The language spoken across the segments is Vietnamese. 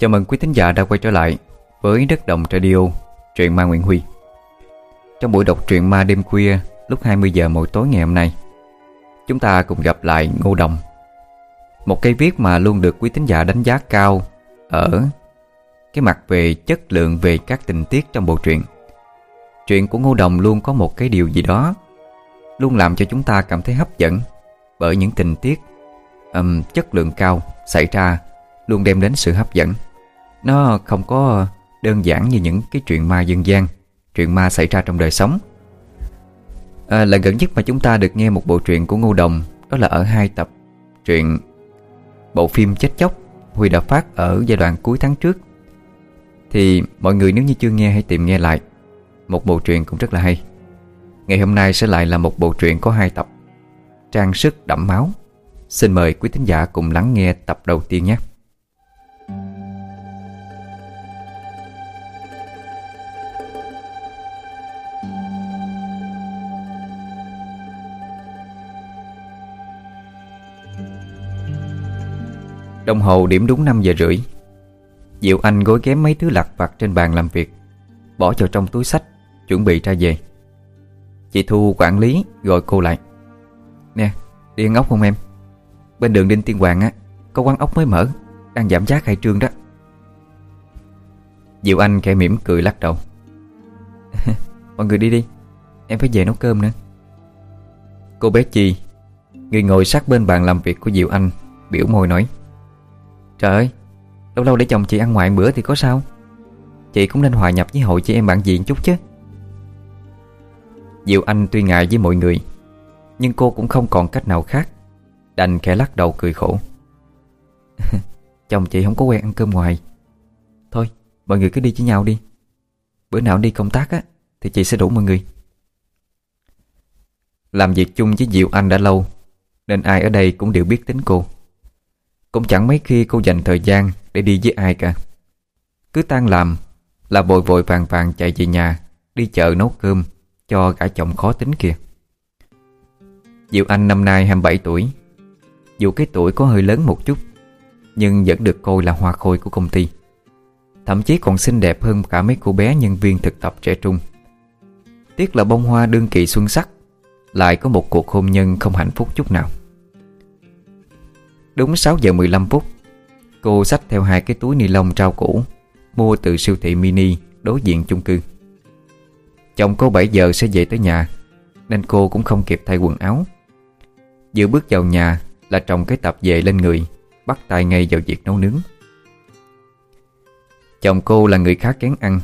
Chào mừng quý thính giả đã quay trở lại với Đất Đồng Radio, truyện ma Nguyễn Huy. Trong buổi đọc truyện ma đêm khuya lúc 20 giờ mỗi tối ngày hôm nay, chúng ta cùng gặp lại Ngô Đồng. Một cây viết mà luôn được quý thính giả đánh giá cao ở cái mặt về chất lượng về các tình tiết trong bộ truyện. Truyện của Ngô Đồng luôn có một cái điều gì đó luôn làm cho chúng ta cảm thấy hấp dẫn bởi những tình tiết um, chất lượng cao xảy ra luôn đem đến sự hấp dẫn. Nó không có đơn giản như những cái chuyện ma dân gian, chuyện ma xảy ra trong đời sống. À, lần gần nhất mà chúng ta được nghe một bộ truyện của Ngô Đồng đó là ở hai tập truyện bộ phim Chết Chóc Huy đã phát ở giai đoạn cuối tháng trước. Thì mọi người nếu như chưa nghe hãy tìm nghe lại. Một bộ truyện cũng rất là hay. Ngày hôm nay sẽ lại là một bộ truyện có hai tập Trang sức đẫm máu Xin mời quý thính giả cùng lắng nghe tập đầu tiên nhé Đồng hồ điểm đúng 5 giờ rưỡi. Diệu Anh gối ghém mấy thứ lặt vặt trên bàn làm việc, Bỏ vào trong túi sách, Chuẩn bị ra về. Chị Thu quản lý gọi cô lại. Nè, đi ăn ốc không em? Bên đường Đinh Tiên Hoàng á, Có quán ốc mới mở, Đang giảm giá khai trương đó. Diệu Anh khẽ mỉm cười lắc đầu. Mọi người đi đi, Em phải về nấu cơm nữa. Cô bé Chi Người ngồi sát bên bàn làm việc của Diệu Anh, Biểu môi nói. Trời ơi, Lâu lâu để chồng chị ăn ngoài bữa thì có sao? Chị cũng nên hòa nhập với hội chị em bạn diện chút chứ. Diệu Anh tuy ngại với mọi người, Nhưng cô cũng không còn cách nào khác. Đành khẽ lắc đầu cười khổ. Chồng chị không có quen ăn cơm ngoài. Thôi, mọi người cứ đi với nhau đi. Bữa nào đi công tác á, Thì chị sẽ đủ mọi người. Làm việc chung với Diệu Anh đã lâu, Nên ai ở đây cũng đều biết tính cô. Cũng chẳng mấy khi cô dành thời gian Để đi với ai cả. Cứ tan làm Là vội vội vàng vàng chạy về nhà, Đi chợ nấu cơm cho cả chồng khó tính kia. Diệu Anh năm nay 27 tuổi. Dù cái tuổi có hơi lớn một chút, Nhưng vẫn được coi là hoa khôi của công ty. Thậm chí còn xinh đẹp hơn cả mấy cô bé nhân viên thực tập trẻ trung. Tiếc là bông hoa đương kỳ xuân sắc, Lại có một cuộc hôn nhân không hạnh phúc chút nào. Đúng 6 giờ 15 phút, Cô xách theo hai cái túi ni lông trao cũ, Mua từ siêu thị mini đối diện chung cư. Chồng cô 7 giờ sẽ về tới nhà, Nên cô cũng không kịp thay quần áo. Vừa bước vào nhà Là trồng cái tập về lên người, Bắt tay ngay vào việc nấu nướng. Chồng cô là người khá kén ăn,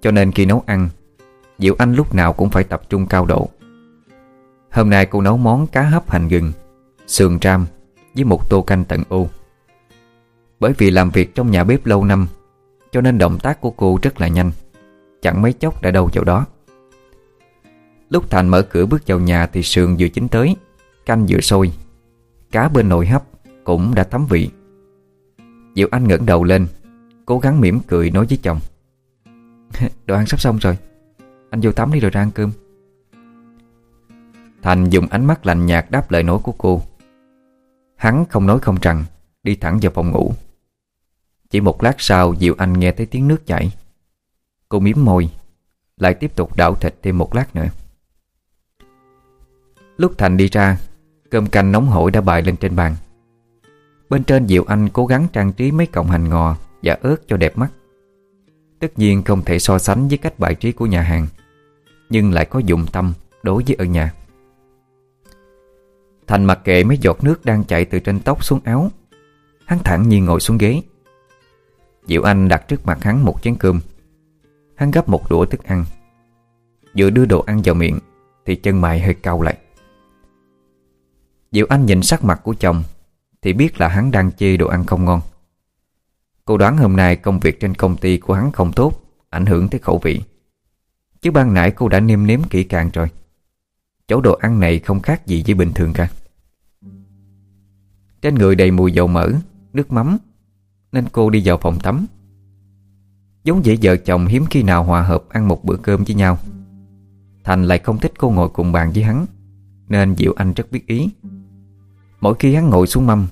Cho nên khi nấu ăn, Diệu Anh lúc nào cũng phải tập trung cao độ. Hôm nay cô nấu món cá hấp hành gừng, Sườn ram với một tô canh tận ô Bởi vì làm việc trong nhà bếp lâu năm, Cho nên động tác của cô rất là nhanh. Chẳng mấy chốc đã đâu vào đó. Lúc Thành mở cửa bước vào nhà Thì sườn vừa chín tới, Canh vừa sôi. Cá bên nồi hấp cũng đã thấm vị. Diệu Anh ngẩng đầu lên, Cố gắng mỉm cười nói với chồng. Đồ ăn sắp xong rồi. Anh vô tắm đi rồi ra ăn cơm. Thành dùng ánh mắt lạnh nhạt đáp lời nói của cô. Hắn không nói không rằng, Đi thẳng vào phòng ngủ. Chỉ một lát sau, Diệu Anh nghe thấy tiếng nước chảy. Cô miếm môi, Lại tiếp tục đảo thịt thêm một lát nữa. Lúc Thành đi ra, Cơm canh nóng hổi đã bày lên trên bàn. Bên trên Diệu Anh cố gắng trang trí mấy cọng hành ngò Và ớt cho đẹp mắt. Tất nhiên không thể so sánh với cách bài trí của nhà hàng, Nhưng lại có dụng tâm đối với ở nhà. Thành mặc kệ mấy giọt nước đang chảy từ trên tóc xuống áo. Hắn thẳng nhiên ngồi xuống ghế. Diệu Anh đặt trước mặt hắn một chén cơm. Hắn gấp một đũa thức ăn. Vừa đưa đồ ăn vào miệng, Thì chân mày hơi cau lại. Diệu Anh nhìn sắc mặt của chồng, Thì biết là hắn đang chê đồ ăn không ngon. Cô đoán hôm nay công việc trên công ty của hắn không tốt, Ảnh hưởng tới khẩu vị. Chứ ban nãy cô đã nêm nếm kỹ càng rồi. Chỗ đồ ăn này không khác gì với bình thường cả. Trên người đầy mùi dầu mỡ, Nước mắm. Nên cô đi vào phòng tắm. Giống dễ vợ chồng hiếm khi nào hòa hợp ăn một bữa cơm với nhau. Thành lại không thích cô ngồi cùng bàn với hắn, Nên Diệu Anh rất biết ý. Mỗi khi hắn ngồi xuống mâm,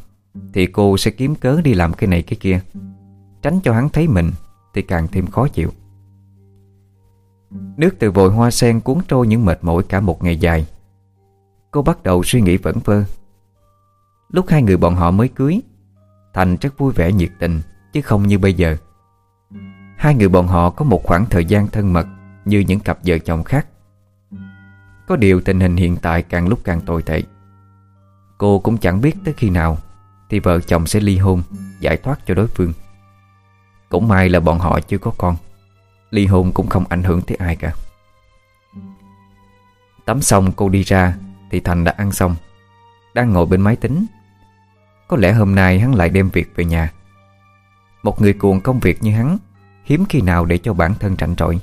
Thì cô sẽ kiếm cớ đi làm cái này cái kia. Tránh cho hắn thấy mình, Thì càng thêm khó chịu. Nước từ vội hoa sen cuốn trôi những mệt mỏi cả một ngày dài. Cô bắt đầu suy nghĩ vẩn vơ. Lúc hai người bọn họ mới cưới, Thành rất vui vẻ nhiệt tình, Chứ không như bây giờ. Hai người bọn họ có một khoảng thời gian thân mật Như những cặp vợ chồng khác. Có điều tình hình hiện tại càng lúc càng tồi tệ. Cô cũng chẳng biết tới khi nào Thì vợ chồng sẽ ly hôn, Giải thoát cho đối phương. Cũng may là bọn họ chưa có con, Ly hôn cũng không ảnh hưởng tới ai cả. Tắm xong cô đi ra Thì Thành đã ăn xong, Đang ngồi bên máy tính. Có lẽ hôm nay hắn lại đem việc về nhà. Một người cuồng công việc như hắn Hiếm khi nào để cho bản thân rảnh rỗi.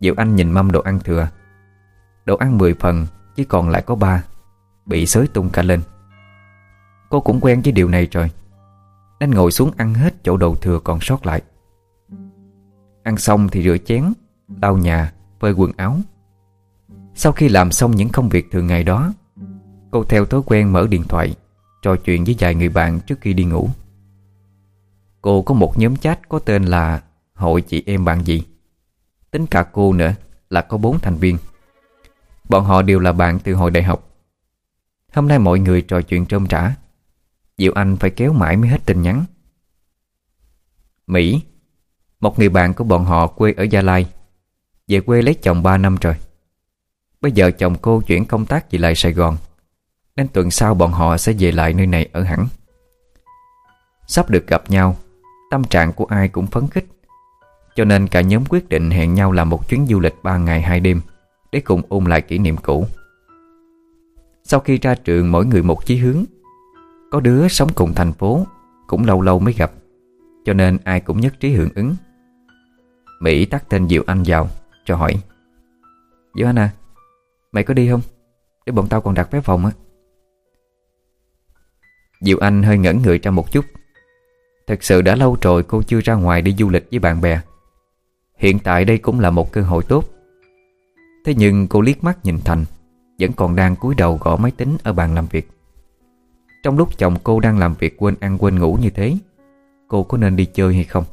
Diệu Anh nhìn mâm đồ ăn thừa. Đồ ăn 10 phần Chỉ còn lại có 3 Bị xới tung cả lên. Cô cũng quen với điều này rồi. Nên ngồi xuống ăn hết chỗ đồ thừa còn sót lại. Ăn xong thì rửa chén Lau nhà, phơi quần áo. Sau khi làm xong những công việc thường ngày đó Cô theo thói quen mở điện thoại. Trò chuyện với vài người bạn trước khi đi ngủ. Cô có một nhóm chat có tên là Hội chị em bạn gì. Tính cả cô nữa là có bốn thành viên. Bọn họ đều là bạn từ hồi đại học. Hôm nay mọi người trò chuyện trơm trả. Diệu Anh phải kéo mãi mới hết tin nhắn. Mỹ, Một người bạn của bọn họ quê ở Gia Lai, Về quê lấy chồng 3 năm rồi. Bây giờ chồng cô chuyển công tác về lại Sài Gòn. Nên tuần sau bọn họ sẽ về lại nơi này ở hẳn. Sắp được gặp nhau, Tâm trạng của ai cũng phấn khích. Cho nên cả nhóm quyết định hẹn nhau làm một chuyến du lịch 3 ngày 2 đêm, Để cùng ôn lại kỷ niệm cũ. Sau khi ra trường mỗi người một chí hướng, Có đứa sống cùng thành phố Cũng lâu lâu mới gặp, Cho nên ai cũng nhất trí hưởng ứng. Mỹ tắt tên Diệu Anh vào, Cho hỏi, Diệu Anh à Mày có đi không? Để bọn tao còn đặt vé phòng á. Diệu Anh hơi ngẩn người ra một chút. Thật sự đã lâu rồi cô chưa ra ngoài đi du lịch với bạn bè. Hiện tại đây cũng là một cơ hội tốt. Thế nhưng cô liếc mắt nhìn Thành, Vẫn còn đang cúi đầu gõ máy tính ở bàn làm việc. Trong lúc chồng cô đang làm việc quên ăn quên ngủ như thế, Cô có nên đi chơi hay không?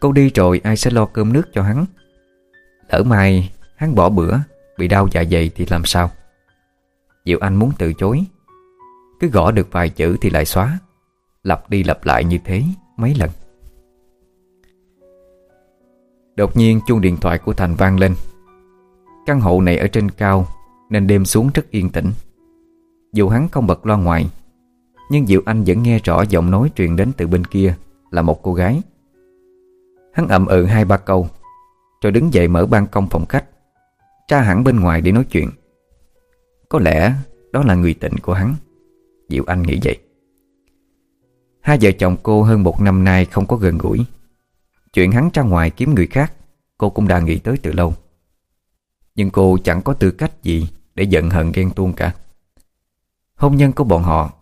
Cô đi rồi ai sẽ lo cơm nước cho hắn? Lỡ mai hắn bỏ bữa, Bị đau dạ dày thì làm sao? Diệu Anh muốn từ chối. Cứ gõ được vài chữ thì lại xóa. Lặp đi lặp lại như thế mấy lần. Đột nhiên chuông điện thoại của Thành vang lên. Căn hộ này ở trên cao, Nên đêm xuống rất yên tĩnh. Dù hắn không bật loa ngoài, Nhưng Diệu Anh vẫn nghe rõ giọng nói truyền đến từ bên kia Là một cô gái. Hắn ậm ừ hai ba câu, Rồi đứng dậy mở ban công phòng khách, Tra hẳn bên ngoài để nói chuyện. Có lẽ đó là người tình của hắn. Diệu Anh nghĩ vậy. Hai vợ chồng cô hơn một năm nay không có gần gũi. Chuyện hắn ra ngoài kiếm người khác, Cô cũng đã nghĩ tới từ lâu. Nhưng cô chẳng có tư cách gì Để giận hận ghen tuông cả. Hôn nhân của bọn họ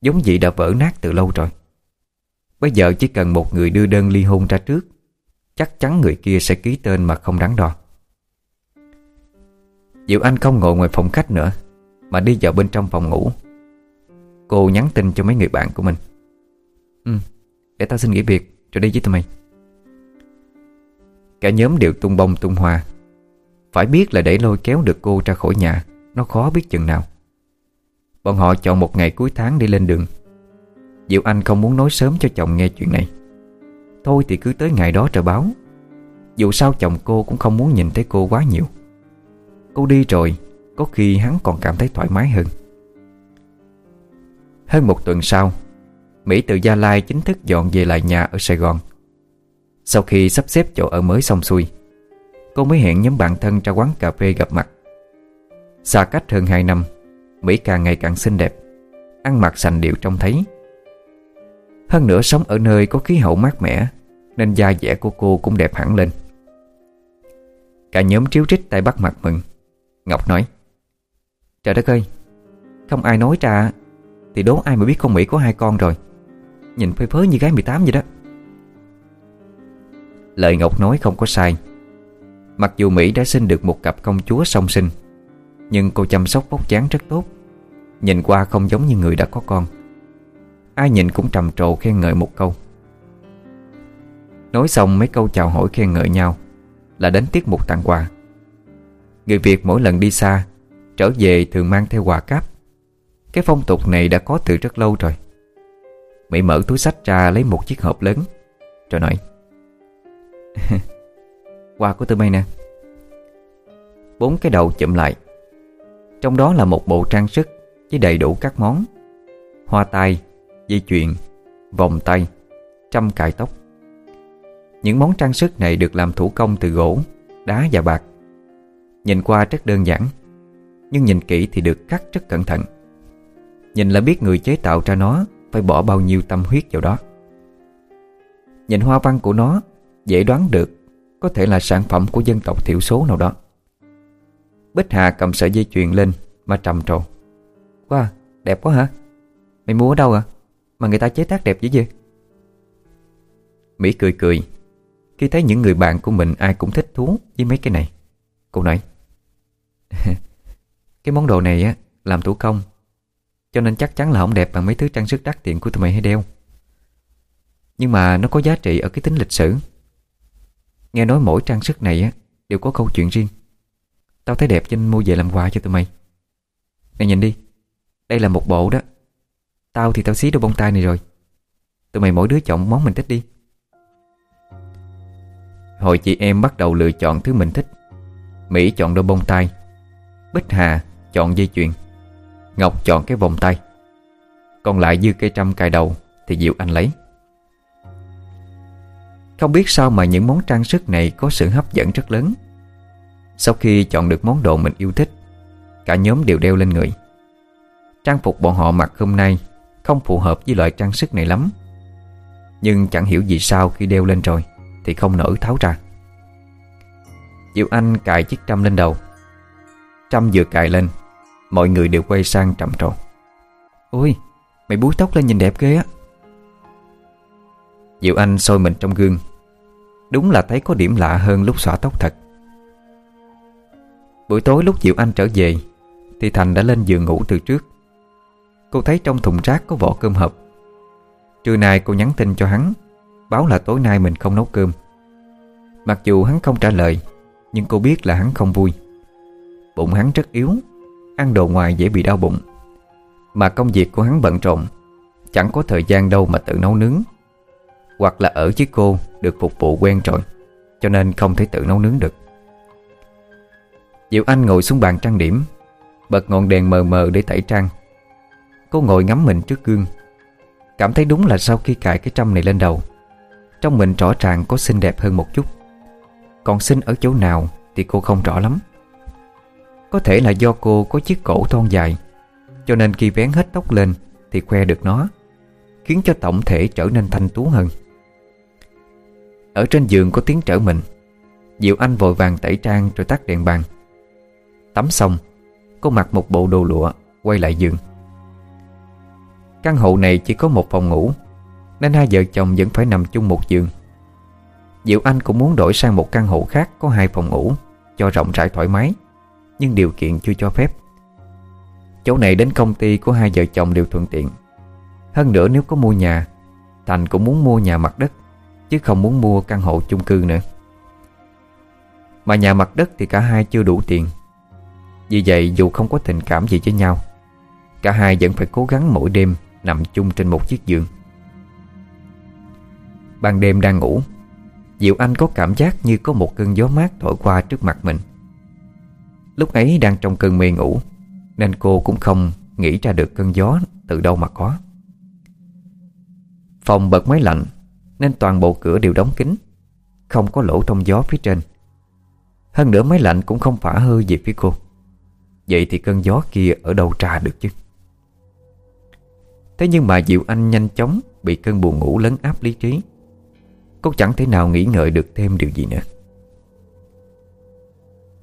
Giống vậy đã vỡ nát từ lâu rồi. Bây giờ chỉ cần một người đưa đơn ly hôn ra trước, Chắc chắn người kia sẽ ký tên mà không đắn đo. Diệu Anh không ngồi ngoài phòng khách nữa, Mà đi vào bên trong phòng ngủ. Cô nhắn tin cho mấy người bạn của mình. Ừ Để tao xin nghỉ việc Rồi đi với tụi mày. Cả nhóm đều tung bông tung hoa. Phải biết là để lôi kéo được cô ra khỏi nhà, Nó khó biết chừng nào. Bọn họ chọn một ngày cuối tháng đi lên đường. Diệu Anh không muốn nói sớm cho chồng nghe chuyện này. Thôi thì cứ tới ngày đó trời báo. Dù sao chồng cô cũng không muốn nhìn thấy cô quá nhiều. Cô đi rồi, Có khi hắn còn cảm thấy thoải mái hơn. Hơn một tuần sau, Mỹ từ Gia Lai chính thức dọn về lại nhà ở Sài Gòn. Sau khi sắp xếp chỗ ở mới xong xuôi, Cô mới hẹn nhóm bạn thân ra quán cà phê gặp mặt. Xa cách hơn 2 năm, Mỹ càng ngày càng xinh đẹp, Ăn mặc sành điệu trông thấy. Hơn nữa sống ở nơi có khí hậu mát mẻ, Nên da dẻ của cô cũng đẹp hẳn lên. Cả nhóm triếu trích tay bắt mặt mừng. Ngọc nói, Trời đất ơi, Không ai nói ra thì đố ai mà biết con Mỹ có hai con rồi? Nhìn phơi phới như gái 18 vậy đó. Lời Ngọc nói không có sai. Mặc dù Mỹ đã sinh được một cặp công chúa song sinh, Nhưng cô chăm sóc vóc dáng rất tốt. Nhìn qua không giống như người đã có con. Ai nhìn cũng trầm trồ khen ngợi một câu. Nói xong mấy câu chào hỏi khen ngợi nhau, Là đến tiết mục tặng quà. Người Việt mỗi lần đi xa, Trở về thường mang theo quà cáp. Cái phong tục này đã có từ rất lâu rồi. Mỹ mở túi sách ra lấy một chiếc hộp lớn Rồi nói Quà của tụi mày nè. Bốn cái đầu chụm lại. Trong đó là một bộ trang sức Với đầy đủ các món. Hoa tai, dây chuyền, vòng tay, trăm cài tóc. Những món trang sức này được làm thủ công từ gỗ, đá và bạc. Nhìn qua rất đơn giản Nhưng nhìn kỹ thì được cắt rất cẩn thận. Nhìn là biết người chế tạo ra nó Phải bỏ bao nhiêu tâm huyết vào đó. Nhìn hoa văn của nó Dễ đoán được Có thể là sản phẩm của dân tộc thiểu số nào đó. Bích Hà cầm sợi dây chuyền lên Mà trầm trồ. Wow, đẹp quá hả? Mày mua ở đâu à? Mà người ta chế tác đẹp dữ vậy? Mỹ cười cười. Khi thấy những người bạn của mình ai cũng thích thú với mấy cái này Cô nói Cái món đồ này á làm thủ công cho nên chắc chắn là không đẹp bằng mấy thứ trang sức đắt tiền của tụi mày hay đeo. Nhưng mà nó có giá trị ở cái tính lịch sử. Nghe nói mỗi trang sức này á, đều có câu chuyện riêng. Tao thấy đẹp cho nên mua về làm quà cho tụi mày. Này nhìn đi, Đây là một bộ đó. Tao thì tao xí đôi bông tai này rồi. Tụi mày mỗi đứa chọn món mình thích đi. Hồi chị em bắt đầu lựa chọn thứ mình thích. Mỹ chọn đôi bông tai. Bích Hà chọn dây chuyền. Ngọc chọn cái vòng tay. Còn lại dư cây trăm cài đầu Thì Diệu Anh lấy. Không biết sao mà những món trang sức này Có sự hấp dẫn rất lớn. Sau khi chọn được món đồ mình yêu thích, Cả nhóm đều đeo lên người. Trang phục bọn họ mặc hôm nay Không phù hợp với loại trang sức này lắm. Nhưng chẳng hiểu vì sao khi đeo lên rồi Thì không nỡ tháo ra. Diệu Anh cài chiếc trăm lên đầu. Trăm vừa cài lên Mọi người đều quay sang trầm trồ. Ôi, Mày búi tóc lên nhìn đẹp ghê á. Diệu Anh soi mình trong gương. Đúng là thấy có điểm lạ hơn lúc xõa tóc thật. Buổi tối lúc Diệu Anh trở về, Thì Thành đã lên giường ngủ từ trước. Cô thấy trong thùng rác có vỏ cơm hộp. Trưa nay cô nhắn tin cho hắn, Báo là tối nay mình không nấu cơm. Mặc dù hắn không trả lời, Nhưng cô biết là hắn không vui. Bụng hắn rất yếu Ăn đồ ngoài dễ bị đau bụng. Mà công việc của hắn bận rộn, Chẳng có thời gian đâu mà tự nấu nướng. Hoặc là ở với cô Được phục vụ quen rồi, Cho nên không thể tự nấu nướng được. Diệu Anh ngồi xuống bàn trang điểm, Bật ngọn đèn mờ mờ để tẩy trang. Cô ngồi ngắm mình trước gương, Cảm thấy đúng là sau khi cài cái trăm này lên đầu, Trong mình rõ ràng có xinh đẹp hơn một chút. Còn xinh ở chỗ nào Thì cô không rõ lắm. Có thể là do cô có chiếc cổ thon dài, Cho nên khi vén hết tóc lên Thì khoe được nó, Khiến cho tổng thể trở nên thanh tú hơn. Ở trên giường có tiếng trở mình. Diệu Anh vội vàng tẩy trang rồi tắt đèn bàn. Tắm xong, Cô mặc một bộ đồ lụa, Quay lại giường. Căn hộ này chỉ có một phòng ngủ, Nên hai vợ chồng vẫn phải nằm chung một giường. Diệu Anh cũng muốn đổi sang một căn hộ khác Có hai phòng ngủ, Cho rộng rãi thoải mái. Nhưng điều kiện chưa cho phép. Chỗ này đến công ty của hai vợ chồng đều thuận tiện. Hơn nữa nếu có mua nhà, Thành cũng muốn mua nhà mặt đất, Chứ không muốn mua căn hộ chung cư nữa. Mà nhà mặt đất thì cả hai chưa đủ tiền. Vì vậy dù không có tình cảm gì với nhau, Cả hai vẫn phải cố gắng mỗi đêm Nằm chung trên một chiếc giường. Ban đêm đang ngủ, Diệu Anh có cảm giác như có một cơn gió mát thổi qua trước mặt mình. Lúc ấy đang trong cơn mê ngủ, Nên cô cũng không nghĩ ra được cơn gió từ đâu mà có. Phòng bật máy lạnh, Nên toàn bộ cửa đều đóng kín, Không có lỗ thông gió phía trên. Hơn nữa máy lạnh cũng không phả hơi về phía cô. Vậy thì cơn gió kia ở đâu ra được chứ? Thế nhưng mà Diệu Anh nhanh chóng Bị cơn buồn ngủ lấn áp lý trí. Cô chẳng thể nào nghĩ ngợi được thêm điều gì nữa.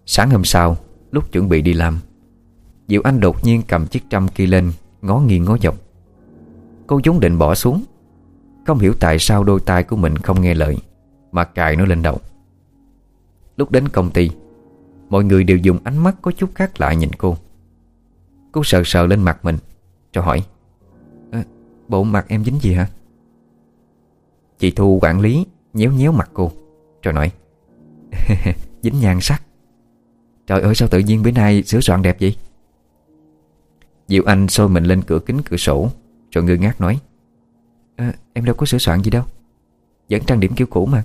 Sáng hôm sau Lúc chuẩn bị đi làm. Diệu Anh đột nhiên cầm chiếc trăm kia lên, Ngó nghiêng ngó dọc. Cô vốn định bỏ xuống. Không hiểu tại sao đôi tai của mình không nghe lời, Mà cài nó lên đầu. Lúc đến công ty, Mọi người đều dùng ánh mắt có chút khác lại nhìn cô. Cô sợ sợ lên mặt mình, Cho hỏi Bộ mặt em dính gì hả? Chị Thu quản lý Nhéo nhéo mặt cô Rồi nói, Dính nhan sắc. Trời ơi sao tự nhiên bữa nay sửa soạn đẹp vậy? Diệu Anh xôi mình lên cửa kính cửa sổ Rồi ngơ ngác nói à, Em đâu có sửa soạn gì đâu. Vẫn trang điểm kiểu cũ mà.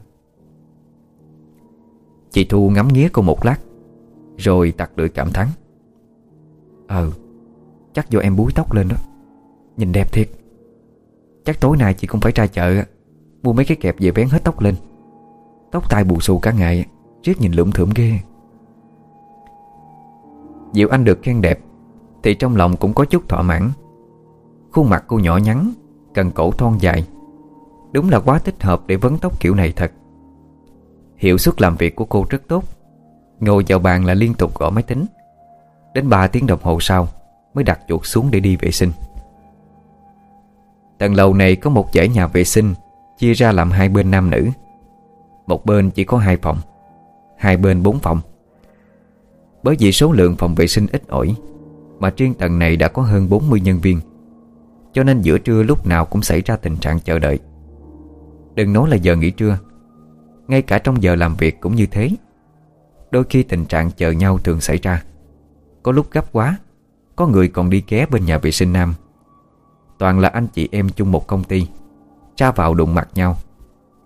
Chị Thu ngắm nghía cô một lát Rồi tặc lưỡi cảm thán Ờ Chắc do em búi tóc lên đó. Nhìn đẹp thiệt. Chắc tối nay chị cũng phải ra chợ Mua mấy cái kẹp về bén hết tóc lên. Tóc tai bù xù cả ngày Riết nhìn lụm thượm ghê. Diệu Anh được khen đẹp, Thì trong lòng cũng có chút thỏa mãn. Khuôn mặt cô nhỏ nhắn, Cần cổ thon dài, Đúng là quá thích hợp để vấn tóc kiểu này thật. Hiệu suất làm việc của cô rất tốt, Ngồi vào bàn là liên tục gõ máy tính. Đến 3 tiếng đồng hồ sau, Mới đặt chuột xuống để đi vệ sinh. Tầng lầu này có một dãy nhà vệ sinh, Chia ra làm hai bên nam nữ. Một bên chỉ có hai phòng, Hai bên bốn phòng. Bởi vì số lượng phòng vệ sinh ít ỏi, Mà riêng tầng này đã có hơn 40 nhân viên. Cho nên giữa trưa lúc nào cũng xảy ra tình trạng chờ đợi. Đừng nói là giờ nghỉ trưa, Ngay cả trong giờ làm việc cũng như thế. Đôi khi tình trạng chờ nhau thường xảy ra. Có lúc gấp quá, Có người còn đi ké bên nhà vệ sinh nam. Toàn là anh chị em chung một công ty Ra vào đụng mặt nhau,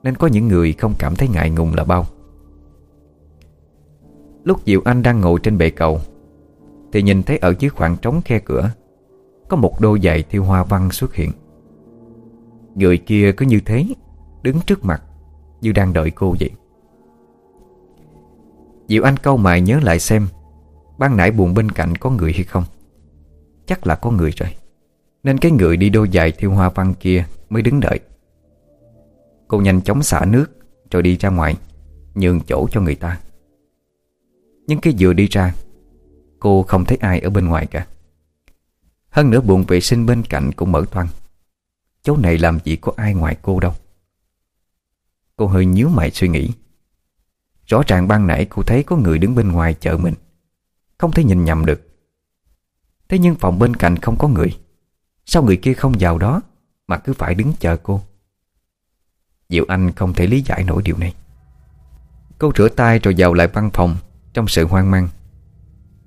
Nên có những người không cảm thấy ngại ngùng là bao. Lúc Diệu Anh đang ngồi trên bệ cầu, Thì nhìn thấy ở dưới khoảng trống khe cửa, Có một đôi giày thiêu hoa văn xuất hiện. Người kia cứ như thế, Đứng trước mặt, Như đang đợi cô vậy. Diệu Anh câu mày nhớ lại xem, Ban nãy buồn bên cạnh có người hay không? Chắc là có người rồi, Nên cái người đi đôi giày thiêu hoa văn kia Mới đứng đợi. Cô nhanh chóng xả nước, Rồi đi ra ngoài, Nhường chỗ cho người ta. Nhưng khi vừa đi ra, Cô không thấy ai ở bên ngoài cả. Hơn nữa buồn vệ sinh bên cạnh cũng mở toang. Chỗ này làm gì có ai ngoài cô đâu. Cô hơi nhíu mày suy nghĩ. Rõ ràng ban nãy cô thấy có người đứng bên ngoài chờ mình. Không thể nhìn nhầm được. Thế nhưng phòng bên cạnh không có người. Sao người kia không vào đó Mà cứ phải đứng chờ cô? Diệu Anh không thể lý giải nổi điều này. Cô rửa tay rồi vào lại văn phòng. Trong sự hoang mang.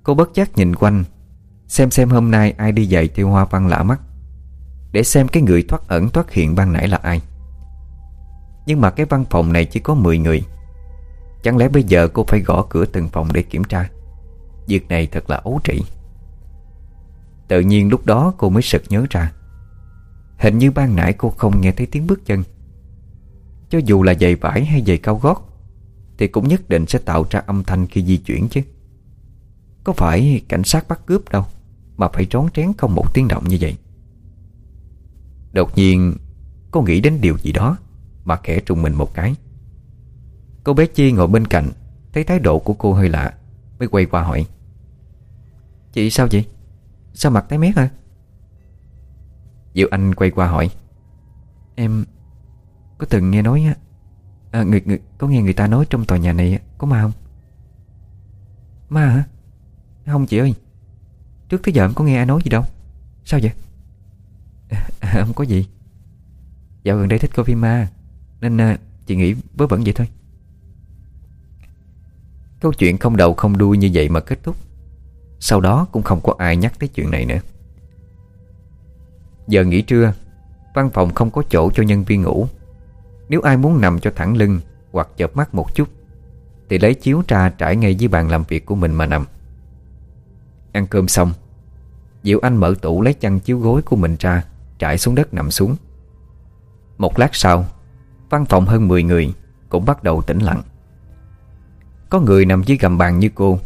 Cô bất giác nhìn quanh, Xem xem hôm nay ai đi dạy theo hoa văn lạ mắt, Để xem cái người thoát ẩn thoát hiện ban nãy là ai. Nhưng mà cái văn phòng này chỉ có 10 người. Chẳng lẽ bây giờ cô phải gõ cửa từng phòng để kiểm tra? Việc này thật là ấu trĩ. Tự nhiên lúc đó cô mới sực nhớ ra. Hình như ban nãy cô không nghe thấy tiếng bước chân. Cho dù là giày vải hay giày cao gót thì cũng nhất định sẽ tạo ra âm thanh khi di chuyển chứ. Có phải cảnh sát bắt cướp đâu, Mà phải trốn trén không một tiếng động như vậy? Đột nhiên, Cô nghĩ đến điều gì đó Mà khẽ trùng mình một cái. Cô bé Chi ngồi bên cạnh, Thấy thái độ của cô hơi lạ, Mới quay qua hỏi. Chị sao vậy? Sao mặt tái mét hả? Diệu Anh quay qua hỏi. Em có từng nghe nói à, người, người, Có nghe người ta nói trong tòa nhà này Có ma không? Ma hả? Không chị ơi. Trước tới giờ em có nghe ai nói gì đâu. Sao vậy? À, à, không có gì. Dạo gần đây thích coi phim ma Nên à, chị nghĩ vớ vẩn vậy thôi. Câu chuyện không đầu không đuôi như vậy mà kết thúc. Sau đó cũng không có ai nhắc tới chuyện này nữa. Giờ nghỉ trưa Văn phòng không có chỗ cho nhân viên ngủ. Nếu ai muốn nằm cho thẳng lưng Hoặc chợp mắt một chút Thì lấy chiếu ra trải ngay dưới bàn làm việc của mình mà nằm. Ăn cơm xong Diệu Anh mở tủ lấy chăn chiếu gối của mình ra Trải xuống đất nằm xuống. Một lát sau Văn phòng hơn 10 người Cũng bắt đầu tĩnh lặng. Có người nằm dưới gầm bàn như cô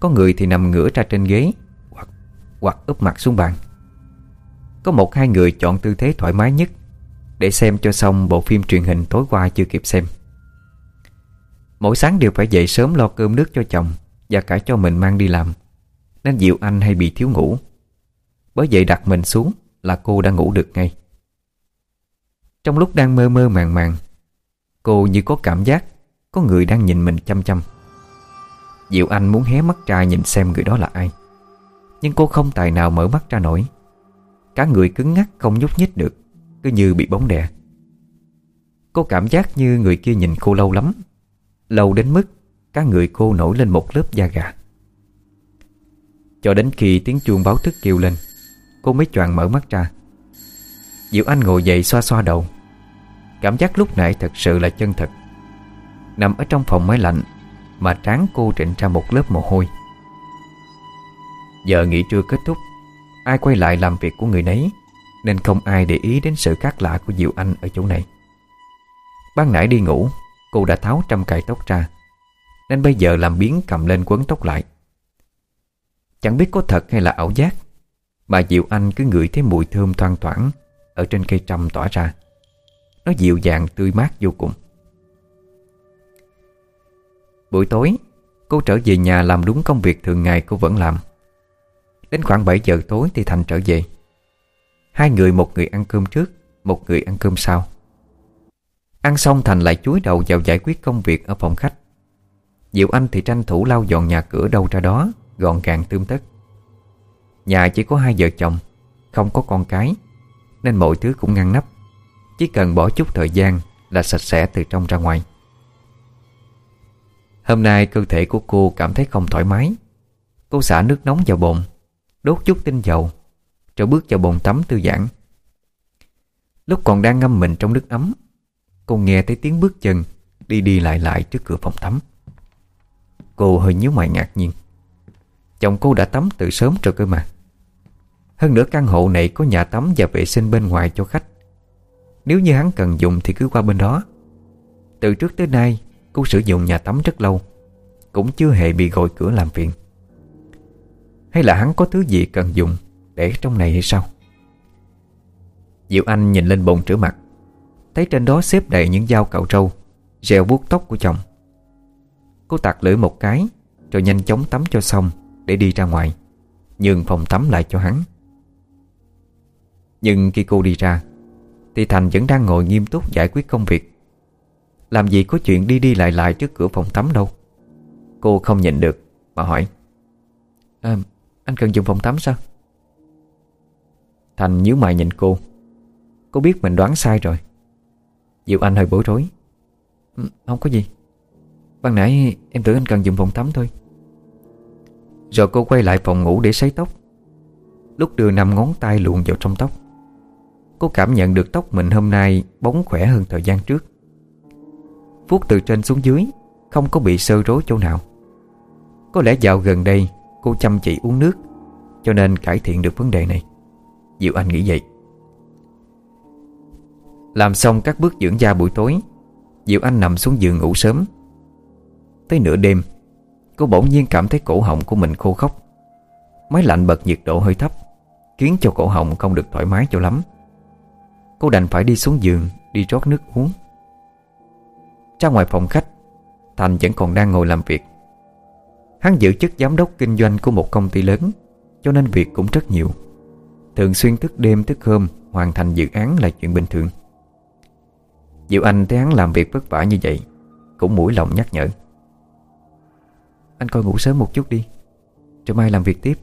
Có người thì nằm ngửa ra trên ghế Hoặc, hoặc úp mặt xuống bàn. Có một hai người chọn tư thế thoải mái nhất để xem cho xong bộ phim truyền hình tối qua chưa kịp xem. Mỗi sáng đều phải dậy sớm lo cơm nước cho chồng Và cả cho mình mang đi làm. Nên Diệu Anh hay bị thiếu ngủ. Bởi vậy đặt mình xuống là cô đã ngủ được ngay. Trong lúc đang mơ mơ màng màng, Cô như có cảm giác có người đang nhìn mình chăm chăm. Diệu Anh muốn hé mắt ra nhìn xem người đó là ai. Nhưng cô không tài nào mở mắt ra nổi. Cả người cứng ngắc không nhúc nhích được. Cứ như bị bóng đè. Cô cảm giác như người kia nhìn cô lâu lắm. Lâu đến mức Cả người cô nổi lên một lớp da gà. Cho đến khi tiếng chuông báo thức kêu lên, Cô mới choàng mở mắt ra. Diệu Anh ngồi dậy xoa xoa đầu. Cảm giác lúc nãy thật sự là chân thật. Nằm ở trong phòng máy lạnh Mà trán cô trịnh ra một lớp mồ hôi. Giờ nghỉ trưa kết thúc, Ai quay lại làm việc của người nấy? Nên không ai để ý đến sự khác lạ của Diệu Anh ở chỗ này. Ban nãy đi ngủ, Cô đã tháo trăm cài tóc ra, Nên bây giờ làm biến cầm lên quấn tóc lại. Chẳng biết có thật hay là ảo giác, Mà Diệu Anh cứ ngửi thấy mùi thơm thoang thoảng Ở trên cây trăm tỏa ra. Nó dịu dàng tươi mát vô cùng. Buổi tối, Cô trở về nhà làm đúng công việc thường ngày cô vẫn làm. Đến khoảng 7 giờ tối thì Thành trở về. Hai người một người ăn cơm trước, Một người ăn cơm sau. Ăn xong Thành lại chúi đầu vào giải quyết công việc ở phòng khách. Diệu Anh thì tranh thủ lau dọn nhà cửa đâu ra đó, Gọn gàng tươm tất. Nhà chỉ có hai vợ chồng, Không có con cái, Nên mọi thứ cũng ngăn nắp. Chỉ cần bỏ chút thời gian Là sạch sẽ từ trong ra ngoài. Hôm nay cơ thể của cô cảm thấy không thoải mái. Cô xả nước nóng vào bồn, Đốt chút tinh dầu rồi bước vào bồn tắm thư giãn. Lúc còn đang ngâm mình trong nước ấm, Cô nghe thấy tiếng bước chân Đi đi lại lại trước cửa phòng tắm. Cô hơi nhíu mày ngạc nhiên. Chồng cô đã tắm từ sớm rồi cơ mà. Hơn nữa căn hộ này có nhà tắm và vệ sinh bên ngoài cho khách. Nếu như hắn cần dùng thì cứ qua bên đó. Từ trước tới nay, Cô sử dụng nhà tắm rất lâu, Cũng chưa hề bị gọi cửa làm phiền. Hay là hắn có thứ gì cần dùng? Để trong này hay sao Diệu Anh nhìn lên bồn rửa mặt Thấy trên đó xếp đầy những dao cạo trâu Rèo vuốt tóc của chồng. Cô tạt lưỡi một cái Rồi nhanh chóng tắm cho xong Để đi ra ngoài Nhường phòng tắm lại cho hắn. Nhưng khi cô đi ra Thì Thành vẫn đang ngồi nghiêm túc giải quyết công việc. Làm gì có chuyện đi đi lại lại trước cửa phòng tắm đâu. Cô không nhìn được Mà hỏi à, Anh cần dùng phòng tắm sao? Thành nhíu mày nhìn cô. Cô biết mình đoán sai rồi. Diệu Anh hơi bối rối. Ừ, không có gì. Ban nãy em tưởng anh cần dùng phòng tắm thôi. Rồi cô quay lại phòng ngủ để sấy tóc. Lúc đưa năm ngón tay luồn vào trong tóc, Cô cảm nhận được tóc mình hôm nay bóng khỏe hơn thời gian trước. Vuốt từ trên xuống dưới, Không có bị sơ rối chỗ nào. Có lẽ dạo gần đây Cô chăm chỉ uống nước, Cho nên cải thiện được vấn đề này. Diệu Anh nghĩ vậy. Làm xong các bước dưỡng da buổi tối, Diệu Anh nằm xuống giường ngủ sớm. Tới nửa đêm, Cô bỗng nhiên cảm thấy cổ họng của mình khô khóc. Máy lạnh bật nhiệt độ hơi thấp, Khiến cho cổ họng không được thoải mái cho lắm. Cô đành phải đi xuống giường, Đi rót nước uống. Ra ngoài phòng khách, Thành vẫn còn đang ngồi làm việc. Hắn giữ chức giám đốc kinh doanh của một công ty lớn, Cho nên việc cũng rất nhiều. Thường xuyên thức đêm thức hôm Hoàn thành dự án là chuyện bình thường. Diệu Anh thấy hắn làm việc vất vả như vậy, Cũng mũi lòng nhắc nhở. Anh coi ngủ sớm một chút đi, Rồi mai làm việc tiếp.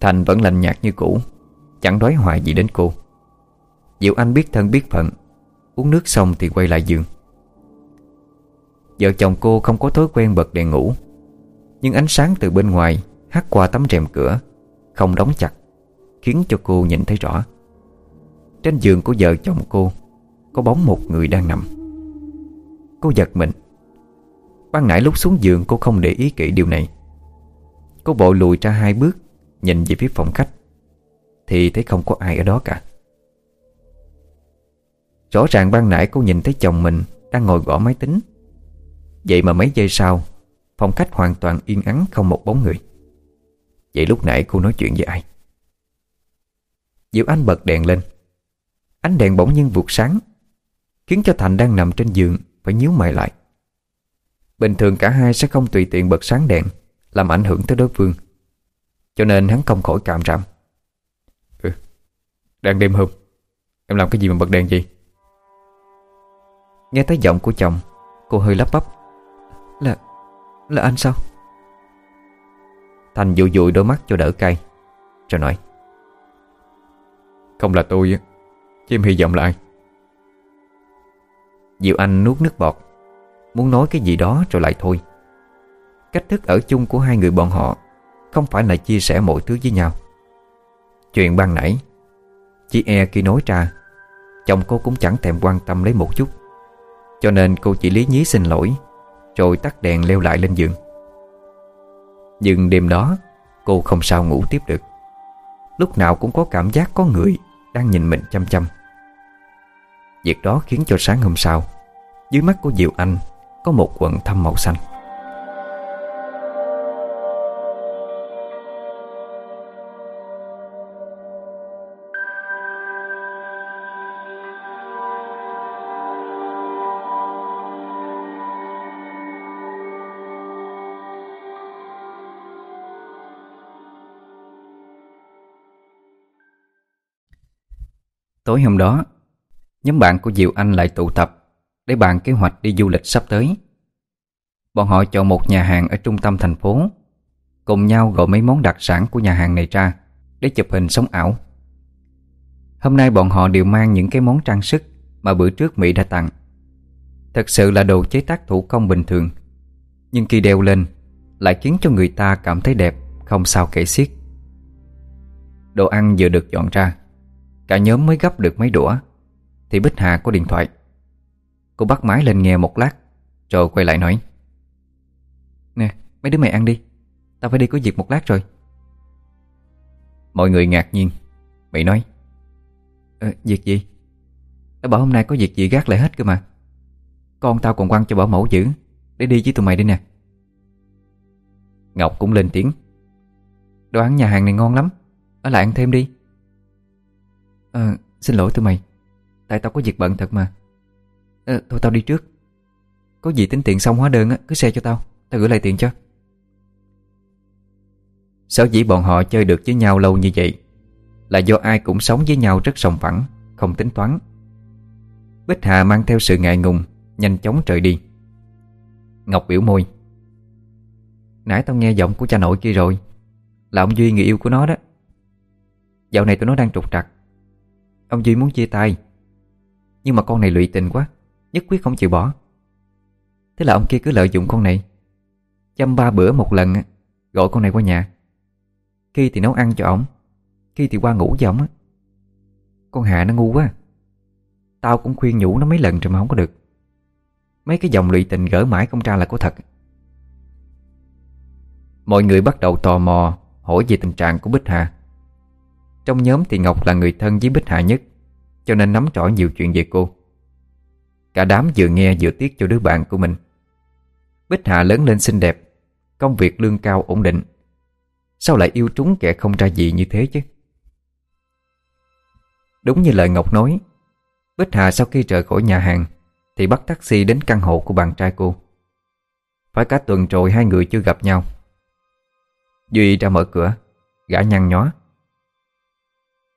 Thành vẫn lạnh nhạt như cũ, Chẳng đói hoài gì đến cô. Diệu Anh biết thân biết phận, Uống nước xong thì quay lại giường. Vợ chồng cô không có thói quen bật đèn ngủ, Nhưng ánh sáng từ bên ngoài hắt qua tấm rèm cửa không đóng chặt, Khiến cho cô nhìn thấy rõ. Trên giường của vợ chồng cô, có bóng một người đang nằm. Cô giật mình. Ban nãy lúc xuống giường cô không để ý kỹ điều này. Cô bộ lùi ra hai bước, Nhìn về phía phòng khách. Thì thấy không có ai ở đó cả. Rõ ràng ban nãy cô nhìn thấy chồng mình Đang ngồi gõ máy tính. Vậy mà mấy giây sau, Phòng khách hoàn toàn yên ắng không một bóng người. Vậy lúc nãy cô nói chuyện với ai? Diệu Anh bật đèn lên. Ánh đèn bỗng nhiên vụt sáng, Khiến cho Thành đang nằm trên giường Phải nhíu mày lại. Bình thường cả hai sẽ không tùy tiện bật sáng đèn, Làm ảnh hưởng tới đối phương. Cho nên hắn không khỏi cảm rạm. Ừ Đang đêm hôm, Em làm cái gì mà bật đèn gì Nghe thấy giọng của chồng, Cô hơi lắp bắp. Là Là anh sao? Thành dụi dụi đôi mắt cho đỡ cay Rồi nói, Không là tôi Chứ em hy vọng là ai? Diệu Anh nuốt nước bọt, Muốn nói cái gì đó rồi lại thôi. Cách thức ở chung của hai người bọn họ Không phải là chia sẻ mọi thứ với nhau. Chuyện ban nãy Chị e khi nói ra, Chồng cô cũng chẳng thèm quan tâm lấy một chút. Cho nên cô chỉ lý nhí xin lỗi, Rồi tắt đèn leo lại lên giường. Nhưng đêm đó, Cô không sao ngủ tiếp được. Lúc nào cũng có cảm giác có người Đang nhìn mình chăm chăm. Việc đó khiến cho sáng hôm sau, Dưới mắt của Diệu Anh Có một quần thâm màu xanh. Tối hôm đó, Nhóm bạn của Diệu Anh lại tụ tập Để bàn kế hoạch đi du lịch sắp tới. Bọn họ chọn một nhà hàng ở trung tâm thành phố, Cùng nhau gọi mấy món đặc sản của nhà hàng này ra Để chụp hình sống ảo. Hôm nay bọn họ đều mang những cái món trang sức Mà bữa trước Mỹ đã tặng. Thật sự là đồ chế tác thủ công bình thường, Nhưng khi đeo lên Lại khiến cho người ta cảm thấy đẹp Không sao kể xiết. Đồ ăn vừa được dọn ra Cả nhóm mới gấp được mấy đũa. Thì Bích Hà có điện thoại. Cô bắt máy lên nghe một lát Rồi quay lại nói. Nè mấy đứa mày ăn đi. Tao phải đi có việc một lát rồi. Mọi người ngạc nhiên. Mỹ nói. À, Việc gì? Tao bảo hôm nay có việc gì gác lại hết cơ mà. Con tao còn quăng cho bảo mẫu giữ Để đi với tụi mày đi nè. Ngọc cũng lên tiếng. Đồ ăn nhà hàng này ngon lắm. Ở lại ăn thêm đi à, Xin lỗi tụi mày. Tại tao có việc bận thật mà. À, Thôi tao đi trước. Có gì tính tiền xong hóa đơn á, cứ xe cho tao. Tao gửi lại tiền cho. Sở dĩ bọn họ chơi được với nhau lâu như vậy Là do ai cũng sống với nhau rất sòng phẳng Không tính toán. Bích Hà mang theo sự ngại ngùng Nhanh chóng rời đi. Ngọc biểu môi. Nãy tao nghe giọng của cha nội kia rồi. Là ông Duy người yêu của nó đó. Dạo này tụi nó đang trục trặc. Ông Duy muốn chia tay. Nhưng mà con này lụy tình quá, Nhất quyết không chịu bỏ. Thế là ông kia cứ lợi dụng con này. Chăm ba bữa một lần Gọi con này qua nhà. Khi thì nấu ăn cho ổng, Khi thì qua ngủ với ổng Con Hà nó ngu quá. Tao cũng khuyên nhủ nó mấy lần rồi mà không có được. Mấy cái dòng lụy tình gỡ mãi không ra là có thật. Mọi người bắt đầu tò mò, Hỏi về tình trạng của Bích Hà trong nhóm thì Ngọc là người thân với Bích Hạ nhất, Cho nên nắm rõ nhiều chuyện về cô. Cả đám vừa nghe vừa tiếc cho đứa bạn của mình. Bích Hạ lớn lên xinh đẹp, Công việc lương cao ổn định. Sao lại yêu trúng kẻ không ra gì như thế chứ? Đúng như lời Ngọc nói, Bích Hà sau khi rời khỏi nhà hàng Thì bắt taxi đến căn hộ của bạn trai cô. Phải cả tuần rồi hai người chưa gặp nhau. Duy ra mở cửa, Gã nhăn nhó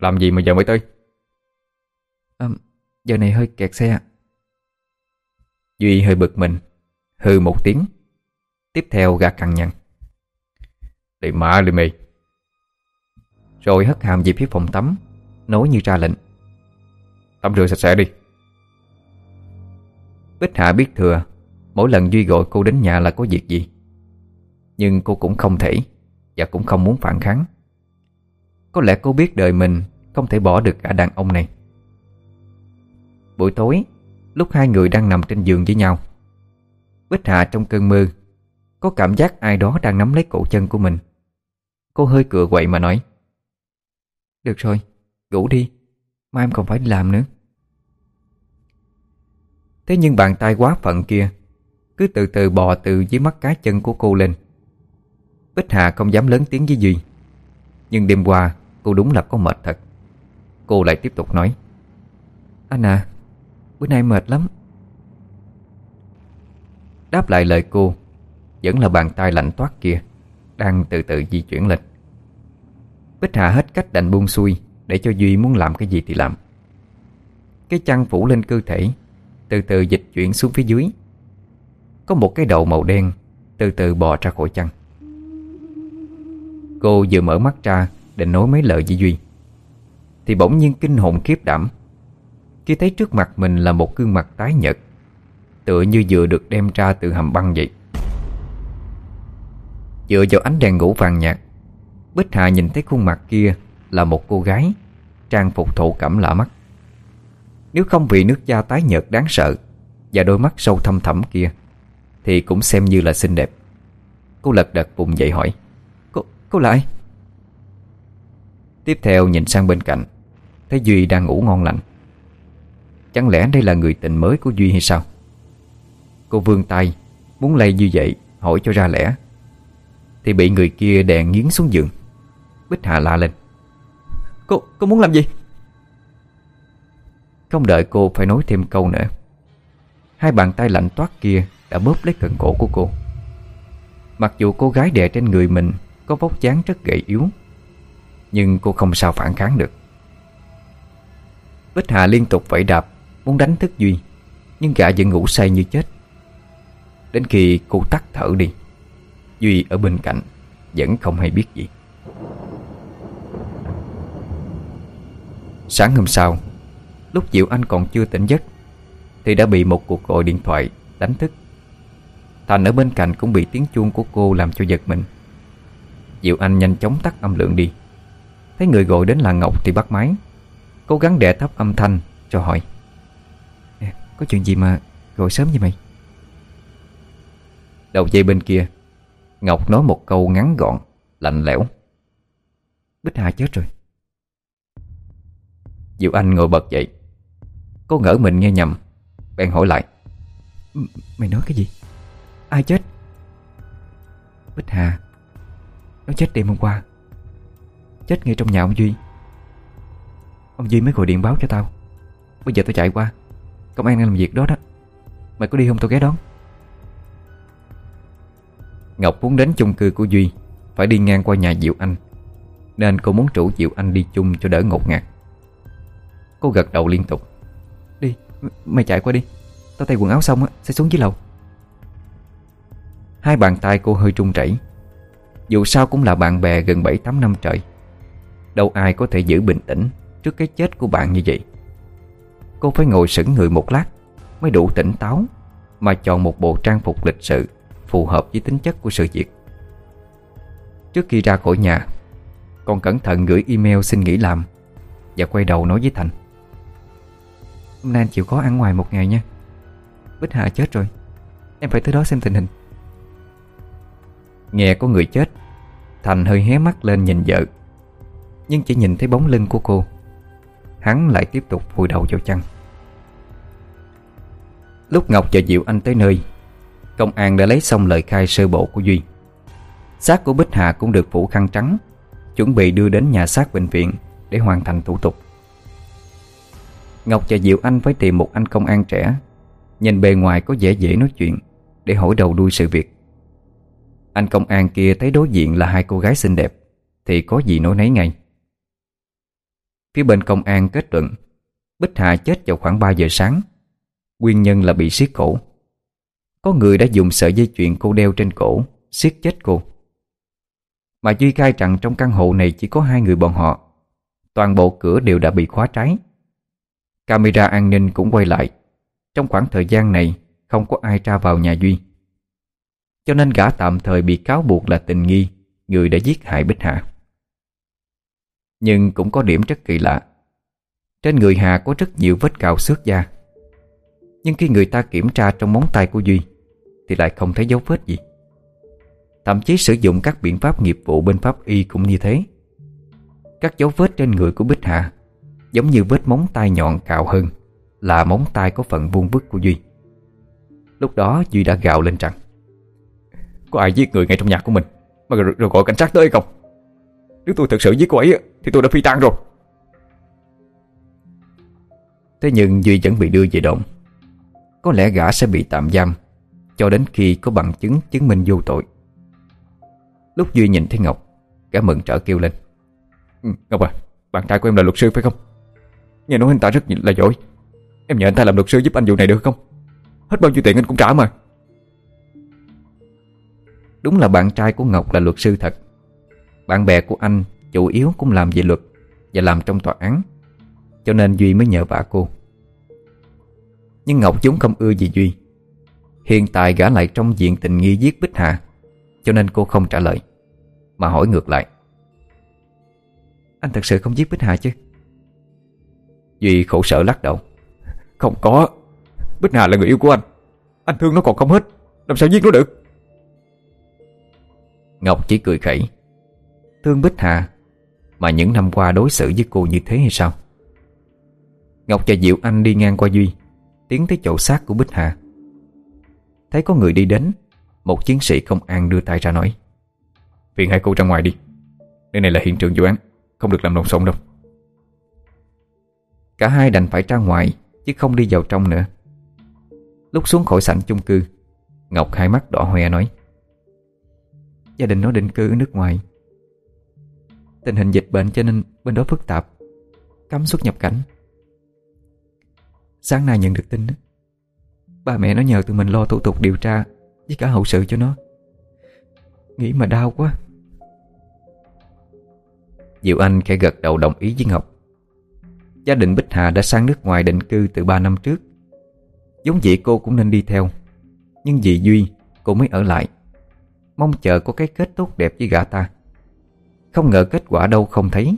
làm gì mà giờ mới tới? À, Giờ này hơi kẹt xe Duy hơi bực mình Hư một tiếng. Tiếp theo gạt cằn nhằn Để mã đi mày Rồi hất hàm về phía phòng tắm Nói như ra lệnh. Tắm rửa sạch sẽ đi. Bích Hạ biết thừa Mỗi lần Duy gọi cô đến nhà là có việc gì. Nhưng cô cũng không thể Và cũng không muốn phản kháng. Có lẽ cô biết đời mình không thể bỏ được cả đàn ông này. Buổi tối Lúc hai người đang nằm trên giường với nhau Bích Hạ trong cơn mơ Có cảm giác ai đó đang nắm lấy cổ chân của mình. Cô hơi cựa quậy mà nói Được rồi, ngủ đi Mai em còn phải đi làm nữa. Thế nhưng bàn tay quá phận kia Cứ từ từ bò từ dưới mắt cá chân của cô lên. Bích Hà không dám lớn tiếng với Duy Nhưng đêm qua Cô đúng là có mệt thật. Cô lại tiếp tục nói. Anh à Bữa nay mệt lắm. Đáp lại lời cô, Vẫn là bàn tay lạnh toát kia, Đang từ từ di chuyển lên. Bích Hà hết cách đành buông xuôi Để cho Duy muốn làm cái gì thì làm. Cái chăn phủ lên cơ thể, Từ từ dịch chuyển xuống phía dưới. Có một cái đầu màu đen, Từ từ bò ra khỏi chăn. Cô vừa mở mắt ra Định nói mấy lời với Duy. Thì bỗng nhiên kinh hồn khiếp đảm. Khi thấy trước mặt mình là một gương mặt tái nhợt Tựa như vừa được đem ra từ hầm băng vậy. Dựa vào ánh đèn ngủ vàng nhạt Bích Hà nhìn thấy khuôn mặt kia Là một cô gái Trang phục thổ cẩm lạ mắt. Nếu không vì nước da tái nhợt đáng sợ Và đôi mắt sâu thâm thẳm kia Thì cũng xem như là xinh đẹp. Cô lật đật vùng dậy hỏi Cô, cô là ai? Tiếp theo nhìn sang bên cạnh Thấy Duy đang ngủ ngon lành. Chẳng lẽ đây là người tình mới của Duy hay sao? Cô vươn tay Muốn lay như vậy Hỏi cho ra lẽ. Thì bị người kia đè nghiến xuống giường. Bích Hà la lên. Cô, cô muốn làm gì? Không đợi cô phải nói thêm câu nữa Hai bàn tay lạnh toát kia Đã bóp lấy cần cổ của cô. Mặc dù cô gái đè trên người mình Có vóc dáng rất gầy yếu Nhưng cô không sao phản kháng được. Bích Hà liên tục vẫy đạp, Muốn đánh thức Duy, Nhưng gã vẫn ngủ say như chết. Đến khi cô tắt thở đi, Duy ở bên cạnh Vẫn không hay biết gì. Sáng hôm sau, Lúc Diệu Anh còn chưa tỉnh giấc, Thì đã bị một cuộc gọi điện thoại đánh thức. Thành ở bên cạnh cũng bị tiếng chuông của cô làm cho giật mình. Diệu Anh nhanh chóng tắt âm lượng đi. Thấy người gọi đến là Ngọc thì bắt máy. Cố gắng đẻ thấp âm thanh cho hỏi. Có chuyện gì mà gọi sớm như mày? Đầu dây bên kia, Ngọc nói một câu ngắn gọn, Lạnh lẽo. Bích Hà chết rồi. Diệu Anh ngồi bật dậy. Cô ngỡ mình nghe nhầm, Bèn hỏi lại. Mày nói cái gì? Ai chết? Bích Hà, Nó chết đêm hôm qua. Chết ngay trong nhà ông Duy. Ông Duy mới gọi điện báo cho tao. Bây giờ tao chạy qua. Công an đang làm việc đó đó. Mày có đi không tao ghé đón. Ngọc muốn đến chung cư của Duy Phải đi ngang qua nhà Diệu Anh. Nên cô muốn chủ Diệu Anh đi chung cho đỡ ngột ngạt. Cô gật đầu liên tục. Đi, mày chạy qua đi. Tao thay quần áo xong á, sẽ xuống dưới lầu. Hai bàn tay cô hơi trung chảy Dù sao cũng là bạn bè gần 7-8 năm trời. Đâu ai có thể giữ bình tĩnh. Trước cái chết của bạn như vậy. Cô phải ngồi sững người một lát Mới đủ tỉnh táo Mà chọn một bộ trang phục lịch sự Phù hợp với tính chất của sự việc. Trước khi ra khỏi nhà Còn cẩn thận gửi email xin nghỉ làm Và quay đầu nói với Thành. Hôm nay anh chịu khó ăn ngoài một ngày nha. Bích Hạ chết rồi. Em phải tới đó xem tình hình. Nghe có người chết, Thành hơi hé mắt lên nhìn vợ, Nhưng chỉ nhìn thấy bóng lưng của cô. Hắn lại tiếp tục vùi đầu vào chăn. Lúc Ngọc và Diệu Anh tới nơi, Công an đã lấy xong lời khai sơ bộ của Duy. Xác của Bích Hà cũng được phủ khăn trắng, Chuẩn bị đưa đến nhà xác bệnh viện Để hoàn thành thủ tục. Ngọc và Diệu Anh phải tìm một anh công an trẻ, Nhìn bề ngoài có vẻ dễ nói chuyện, Để hỏi đầu đuôi sự việc. Anh công an kia thấy đối diện là hai cô gái xinh đẹp, Thì có gì nói nấy ngay. Phía bên công an kết luận, Bích Hà chết vào khoảng 3 giờ sáng. Nguyên nhân là bị siết cổ. Có người đã dùng sợi dây chuyền cô đeo trên cổ, siết chết cô. Mà Duy khai rằng trong căn hộ này chỉ có hai người bọn họ. Toàn bộ cửa đều đã bị khóa trái. Camera an ninh cũng quay lại. Trong khoảng thời gian này, Không có ai ra vào nhà Duy. Cho nên gã tạm thời bị cáo buộc là tình nghi, Người đã giết hại Bích Hạ nhưng cũng có điểm rất kỳ lạ. Trên người Hà có rất nhiều vết cào xước da. Nhưng khi người ta kiểm tra trong móng tay của Duy Thì lại không thấy dấu vết gì. Thậm chí sử dụng các biện pháp nghiệp vụ bên pháp y cũng như thế. Các dấu vết trên người của Bích hà Giống như vết móng tay nhọn cạo hơn Là móng tay có phần vuông vức của Duy. Lúc đó Duy đã gào lên rằng Có ai giết người ngay trong nhà của mình? Mà rồi, rồi gọi cảnh sát tới hay không? Nếu tôi thực sự giết cô ấy Thì tôi đã phi tan rồi. Thế nhưng Duy vẫn bị đưa về đồn. Có lẽ gã sẽ bị tạm giam Cho đến khi có bằng chứng chứng minh vô tội. Lúc Duy nhìn thấy Ngọc Gã mừng trở kêu lên. Ừ, Ngọc à, bạn trai của em là luật sư phải không? Nghe nói anh ta rất là giỏi. Em nhờ anh ta làm luật sư giúp anh vụ này được không? Hết bao nhiêu tiền anh cũng trả mà. Đúng là bạn trai của Ngọc là luật sư thật bạn bè của anh chủ yếu cũng làm về luật Và làm trong tòa án, Cho nên Duy mới nhờ vả cô. Nhưng Ngọc chúng không ưa gì Duy. Hiện tại gã lại trong diện tình nghi giết Bích Hà, Cho nên cô không trả lời, Mà hỏi ngược lại. Anh thật sự không giết Bích Hà chứ? Duy khổ sở lắc đầu. Không có. Bích Hà là người yêu của anh. Anh thương nó còn không hết. Làm sao giết nó được? Ngọc chỉ cười khẩy. Thương Bích Hà Mà những năm qua đối xử với cô như thế hay sao? Ngọc và Diệu Anh đi ngang qua Duy, Tiến tới chỗ xác của Bích Hà. Thấy có người đi đến, Một chiến sĩ công an đưa tay ra nói, Phiền hai cô ra ngoài đi. Nơi này là hiện trường vụ án, Không được làm lộn xộn đâu. Cả hai đành phải ra ngoài, Chứ không đi vào trong nữa. Lúc xuống khỏi sảnh chung cư, Ngọc hai mắt đỏ hoe nói, Gia đình nó định cư ở nước ngoài Tình hình dịch bệnh cho nên bên đó phức tạp. Cấm xuất nhập cảnh. Sáng nay nhận được tin Ba mẹ nó nhờ tụi mình lo thủ tục điều tra Với cả hậu sự cho nó. Nghĩ mà đau quá. Diệu Anh khẽ gật đầu đồng ý với Ngọc. Gia đình Bích Hà đã sang nước ngoài định cư từ 3 năm trước. Giống vậy cô cũng nên đi theo, Nhưng vì Duy, cô mới ở lại. Mong chờ có cái kết tốt đẹp với gã ta. Không ngờ kết quả đâu không thấy.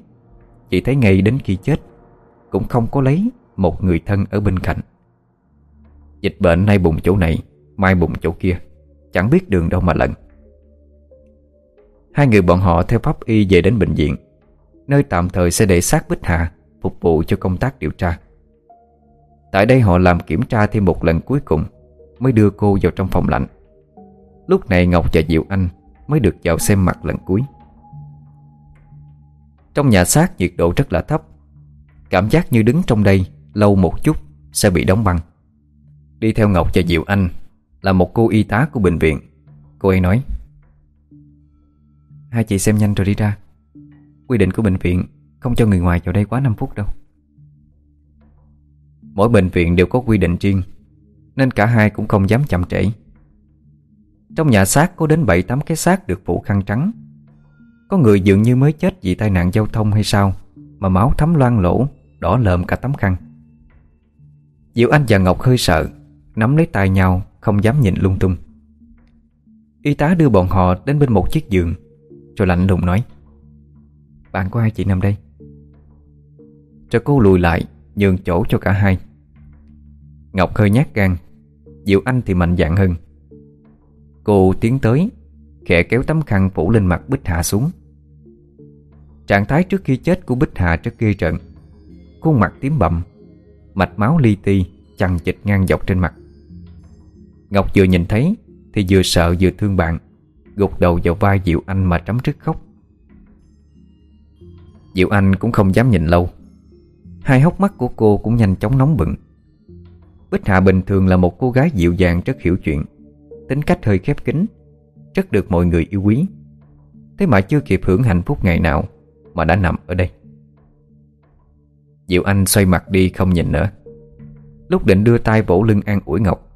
Chỉ thấy ngay đến khi chết, Cũng không có lấy một người thân ở bên cạnh. Dịch bệnh nay bùng chỗ này, Mai bùng chỗ kia, Chẳng biết đường đâu mà lận. Hai người bọn họ theo pháp y về đến bệnh viện, Nơi tạm thời sẽ để xác Bích hạ Phục vụ cho công tác điều tra. Tại đây họ làm kiểm tra thêm một lần cuối cùng, Mới đưa cô vào trong phòng lạnh. Lúc này Ngọc và Diệu Anh Mới được vào xem mặt lần cuối. Trong nhà xác nhiệt độ rất là thấp. Cảm giác như đứng trong đây Lâu một chút sẽ bị đóng băng. Đi theo Ngọc và Diệu Anh Là một cô y tá của bệnh viện. Cô ấy nói, Hai chị xem nhanh rồi đi ra. Quy định của bệnh viện Không cho người ngoài vào đây quá 5 phút đâu. Mỗi bệnh viện đều có quy định riêng, Nên cả hai cũng không dám chậm trễ. Trong nhà xác có đến 7-8 cái xác được phủ khăn trắng. Có người dường như mới chết vì tai nạn giao thông hay sao, Mà máu thấm loang lỗ Đỏ lợm cả tấm khăn. Diệu Anh và Ngọc hơi sợ, Nắm lấy tay nhau, Không dám nhìn lung tung. Y tá đưa bọn họ đến bên một chiếc giường, Rồi lạnh lùng nói, Bạn có hai chị nằm đây. Rồi cô lùi lại, Nhường chỗ cho cả hai. Ngọc hơi nhát gan, Diệu Anh thì mạnh dạn hơn. Cô tiến tới, Khẽ kéo tấm khăn phủ lên mặt Bích Hạ xuống. Trạng thái trước khi chết của Bích Hà rất ghê trận Khuôn mặt tím bầm, Mạch máu li ti, Chằng chịch ngang dọc trên mặt. Ngọc vừa nhìn thấy Thì vừa sợ vừa thương bạn, Gục đầu vào vai Diệu Anh mà trắm trước khóc. Diệu Anh cũng không dám nhìn lâu. Hai hốc mắt của cô cũng nhanh chóng nóng bừng. Bích Hạ bình thường là một cô gái dịu dàng rất hiểu chuyện, Tính cách hơi khép kín, Rất được mọi người yêu quý. Thế mà chưa kịp hưởng hạnh phúc ngày nào mà đã nằm ở đây. Diệu Anh xoay mặt đi không nhìn nữa. Lúc định đưa tay vỗ lưng an ủi Ngọc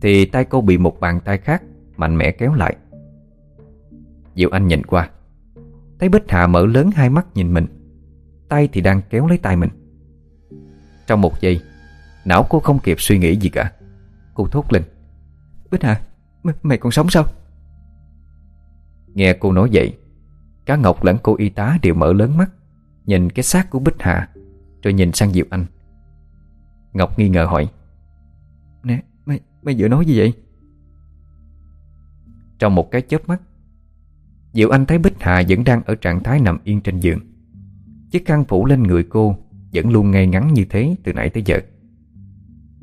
Thì tay cô bị một bàn tay khác Mạnh mẽ kéo lại. Diệu Anh nhìn qua Thấy Bích Hà mở lớn hai mắt nhìn mình Tay thì đang kéo lấy tay mình. Trong một giây Não cô không kịp suy nghĩ gì cả. Cô thốt lên Bích Hà, mày còn sống sao? Nghe cô nói vậy Cá Ngọc lẫn cô y tá đều mở lớn mắt Nhìn cái xác của Bích Hạ Rồi nhìn sang Diệu Anh. Ngọc nghi ngờ hỏi Nè, mày, mày vừa nói gì vậy? Trong một cái chớp mắt Diệu Anh thấy Bích Hà vẫn đang ở trạng thái nằm yên trên giường. Chiếc khăn phủ lên người cô Vẫn luôn ngay ngắn như thế từ nãy tới giờ.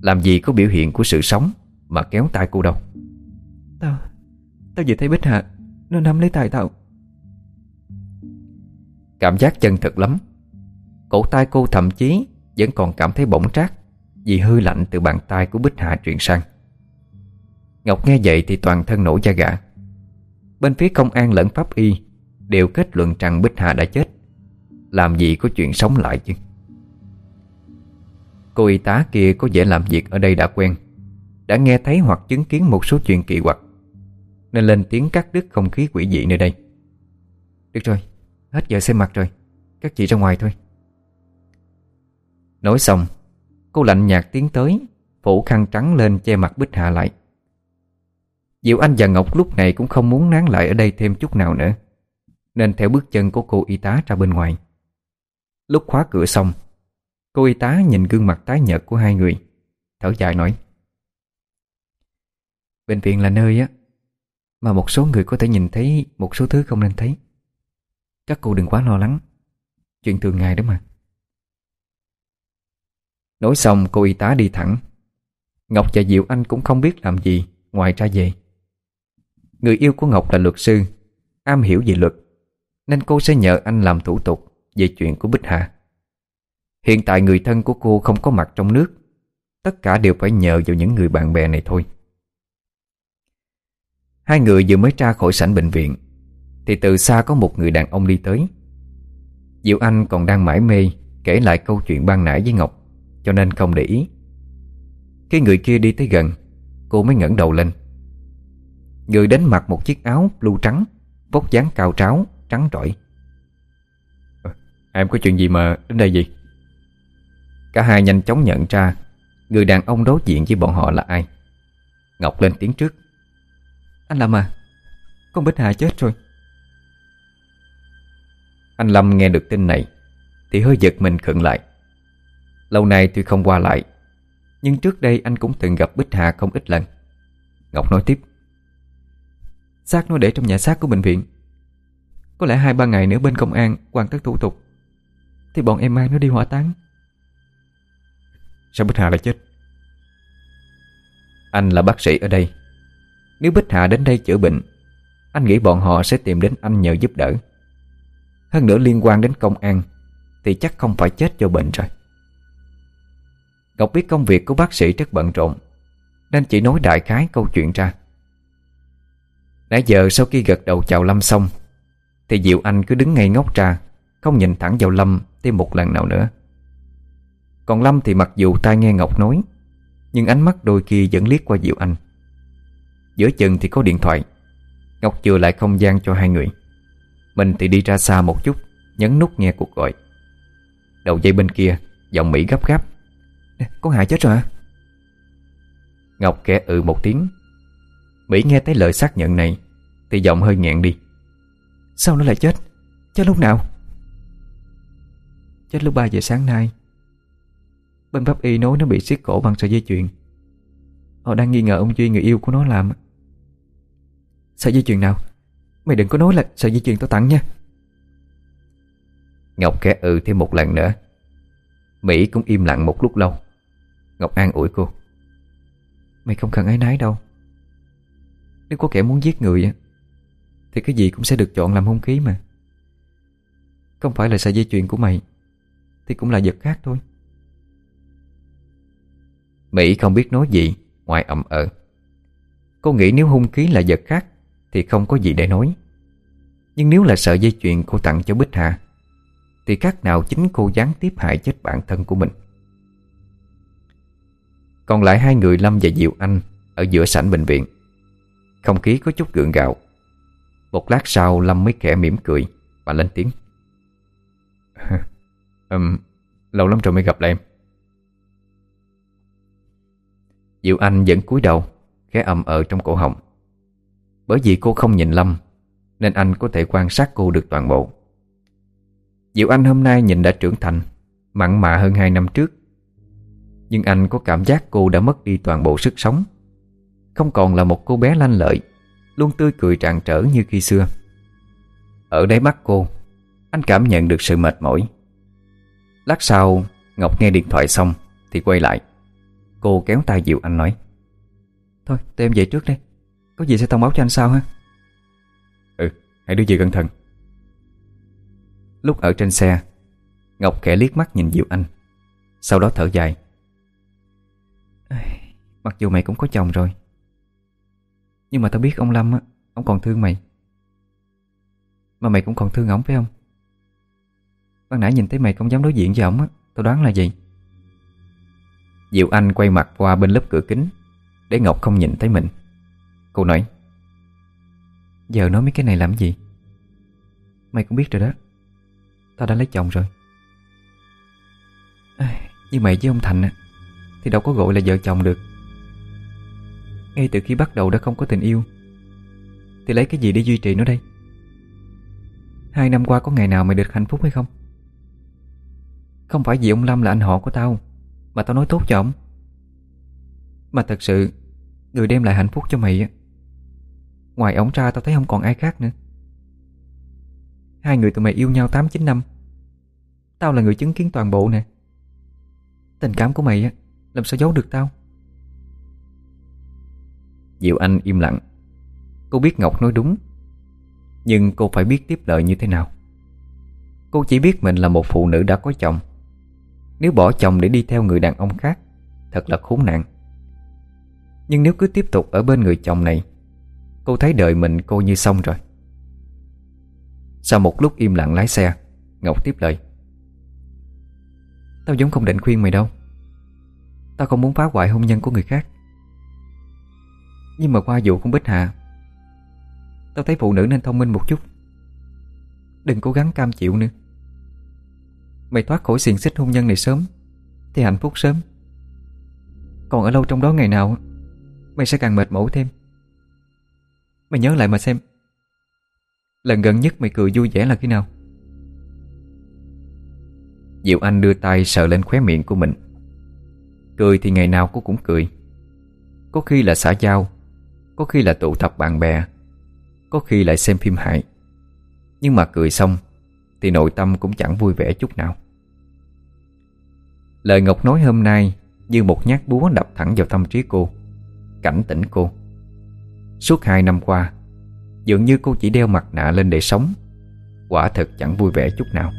Làm gì có biểu hiện của sự sống Mà kéo tay cô đâu. Tao Tao vừa thấy Bích Hà Nó nắm lấy tay tao Cảm giác chân thật lắm. Cổ tay cô thậm chí Vẫn còn cảm thấy bỗng trát Vì hư lạnh từ bàn tay của Bích Hạ truyền sang. Ngọc nghe vậy thì toàn thân nổi da gà. Bên phía công an lẫn pháp y Đều kết luận rằng Bích Hạ đã chết. Làm gì có chuyện sống lại chứ? Cô y tá kia có vẻ làm việc ở đây đã quen Đã nghe thấy hoặc chứng kiến một số chuyện kỳ quặc Nên lên tiếng cắt đứt không khí quỷ dị nơi đây. Được rồi, hết giờ xem mặt rồi, Các chị ra ngoài thôi. Nói xong, Cô lạnh nhạt tiến tới, Phủ khăn trắng lên che mặt Bích hạ lại. Diệu Anh và Ngọc lúc này cũng không muốn nán lại ở đây thêm chút nào nữa, Nên theo bước chân của cô y tá ra bên ngoài. Lúc khóa cửa xong, Cô y tá nhìn gương mặt tái nhợt của hai người, Thở dài nói, Bệnh viện là nơi á, Mà một số người có thể nhìn thấy Một số thứ không nên thấy. Các cô đừng quá lo lắng. Chuyện thường ngày đó mà. Nói xong, cô y tá đi thẳng. Ngọc và Diệu Anh cũng không biết làm gì Ngoài ra về. Người yêu của Ngọc là luật sư, Am hiểu về luật, Nên cô sẽ nhờ anh làm thủ tục Về chuyện của Bích Hà. Hiện tại người thân của cô không có mặt trong nước. Tất cả đều phải nhờ vào những người bạn bè này thôi. Hai người vừa mới ra khỏi sảnh bệnh viện thì từ xa có một người đàn ông đi tới. Diệu Anh còn đang mải mê Kể lại câu chuyện ban nãy với Ngọc Cho nên không để ý. Khi người kia đi tới gần Cô mới ngẩng đầu lên. Người đến mặc một chiếc áo blue trắng Vóc dáng cao tráo, trắng trọi. À, Em có chuyện gì mà đến đây gì? Cả hai nhanh chóng nhận ra Người đàn ông đối diện với bọn họ là ai. Ngọc lên tiếng trước. Anh Lâm à Con Bích Hà chết rồi Anh Lâm nghe được tin này Thì hơi giật mình khựng lại. Lâu nay tuy không qua lại Nhưng trước đây anh cũng từng gặp Bích Hà không ít lần. Ngọc nói tiếp Xác nó để trong nhà xác của bệnh viện. Có lẽ hai ba ngày nữa bên công an hoàn tất thủ tục Thì bọn em mang nó đi hỏa táng? Sao Bích Hà lại chết? Anh là bác sĩ ở đây. Nếu Bích Hà đến đây chữa bệnh Anh nghĩ bọn họ sẽ tìm đến anh nhờ giúp đỡ hơn nữa liên quan đến công an, Thì chắc không phải chết do bệnh rồi. Ngọc biết công việc của bác sĩ rất bận rộn, Nên chỉ nói đại khái câu chuyện ra. Nãy giờ sau khi gật đầu chào Lâm xong, Thì Diệu Anh cứ đứng ngay ngốc ra, Không nhìn thẳng vào Lâm thêm một lần nào nữa. Còn Lâm thì mặc dù tai nghe Ngọc nói, Nhưng ánh mắt đôi khi vẫn liếc qua Diệu Anh. Giữa chừng thì có điện thoại, Ngọc chừa lại không gian cho hai người. Mình thì đi ra xa một chút, Nhấn nút nghe cuộc gọi. Đầu dây bên kia, Giọng Mỹ gấp gáp. Có Hà chết rồi Ngọc kẻ ừ một tiếng. Mỹ nghe thấy lời xác nhận này, Thì giọng hơi nghẹn đi. Sao nó lại chết? Chết lúc nào? Chết lúc 3 giờ sáng nay. Bên pháp y nói nó bị siết cổ bằng sợi dây chuyền. Họ đang nghi ngờ ông Duy người yêu của nó làm. Sợi dây chuyền nào? Mày đừng có nói là sợi dây chuyền tao tặng nha. Ngọc kẻ ừ thêm một lần nữa. Mỹ cũng im lặng một lúc lâu. Ngọc an ủi cô. Mày không cần ái nái đâu. Nếu có kẻ muốn giết người Thì cái gì cũng sẽ được chọn làm hung khí mà. Không phải là sợi dây chuyền của mày Thì cũng là vật khác thôi. Mỹ không biết nói gì Ngoài ậm ờ. Cô nghĩ nếu hung khí là vật khác thì không có gì để nói. Nhưng nếu là sợi dây chuyền cô tặng cho Bích Hà Thì khác nào chính cô gián tiếp hại chết bản thân của mình. Còn lại hai người Lâm và Diệu Anh Ở giữa sảnh bệnh viện. Không khí có chút gượng gạo. Một lát sau Lâm mới khẽ mỉm cười Và lên tiếng. Um, Lâu lắm rồi mới gặp lại em. Diệu Anh vẫn cúi đầu Khẽ ầm ở trong cổ họng. Bởi vì cô không nhìn Lâm, Nên anh có thể quan sát cô được toàn bộ. Diệu Anh hôm nay nhìn đã trưởng thành, Mặn mạ hơn hai năm trước. Nhưng anh có cảm giác cô đã mất đi toàn bộ sức sống. Không còn là một cô bé lanh lợi, Luôn tươi cười tràn trở như khi xưa. Ở đáy mắt cô, Anh cảm nhận được sự mệt mỏi. Lát sau, Ngọc nghe điện thoại xong Thì quay lại. Cô kéo tay Diệu Anh nói, Thôi, tụi em về trước đây có gì sẽ thông báo cho anh sau ha? Ừ hãy đưa về cẩn thận Lúc ở trên xe Ngọc khẽ liếc mắt nhìn Diệu Anh Sau đó thở dài. Mặc dù mày cũng có chồng rồi nhưng mà tao biết ông Lâm á Ông còn thương mày. Mà mày cũng còn thương ổng phải không? Ban nãy nhìn thấy mày không dám đối diện với ổng á Tao đoán là gì? Diệu Anh quay mặt qua bên lớp cửa kính Để Ngọc không nhìn thấy mình Cô nói Giờ nói mấy cái này làm gì? Mày cũng biết rồi đó. Tao đã lấy chồng rồi. À, Như mày với ông Thành Thì đâu có gọi là vợ chồng được. Ngay từ khi bắt đầu đã không có tình yêu Thì lấy cái gì để duy trì nó đây? Hai năm qua có ngày nào mày được hạnh phúc hay không? Không phải vì ông Lâm là anh họ của tao Mà tao nói tốt cho ông. Mà thật sự Người đem lại hạnh phúc cho mày á Ngoài ông ra tao thấy không còn ai khác nữa. Hai người tụi mày yêu nhau 8-9 năm. Tao là người chứng kiến toàn bộ nè. Tình cảm của mày á, Làm sao giấu được tao? Diệu Anh im lặng. Cô biết Ngọc nói đúng, Nhưng cô phải biết tiếp lời như thế nào. Cô chỉ biết mình là một phụ nữ đã có chồng. Nếu bỏ chồng để đi theo người đàn ông khác, Thật là khốn nạn. Nhưng nếu cứ tiếp tục ở bên người chồng này Cô thấy đời mình cô như xong rồi. Sau một lúc im lặng lái xe, Ngọc tiếp lời. Tao giống không định khuyên mày đâu. Tao không muốn phá hoại hôn nhân của người khác. Nhưng mà qua vụ con Bích Hà, Tao thấy phụ nữ nên thông minh một chút. Đừng cố gắng cam chịu nữa. Mày thoát khỏi xiềng xích hôn nhân này sớm, Thì hạnh phúc sớm. Còn ở lâu trong đó ngày nào, Mày sẽ càng mệt mỏi thêm. Mày nhớ lại mà xem. Lần gần nhất mày cười vui vẻ là khi nào? Diệu Anh đưa tay sờ lên khóe miệng của mình. Cười thì ngày nào cô cũng cười. Có khi là xã giao, Có khi là tụ tập bạn bè, Có khi lại xem phim hại Nhưng mà cười xong Thì nội tâm cũng chẳng vui vẻ chút nào. Lời Ngọc nói hôm nay Như một nhát búa đập thẳng vào tâm trí cô, Cảnh tỉnh cô. Suốt hai năm qua, Dường như cô chỉ đeo mặt nạ lên để sống. Quả thật chẳng vui vẻ chút nào.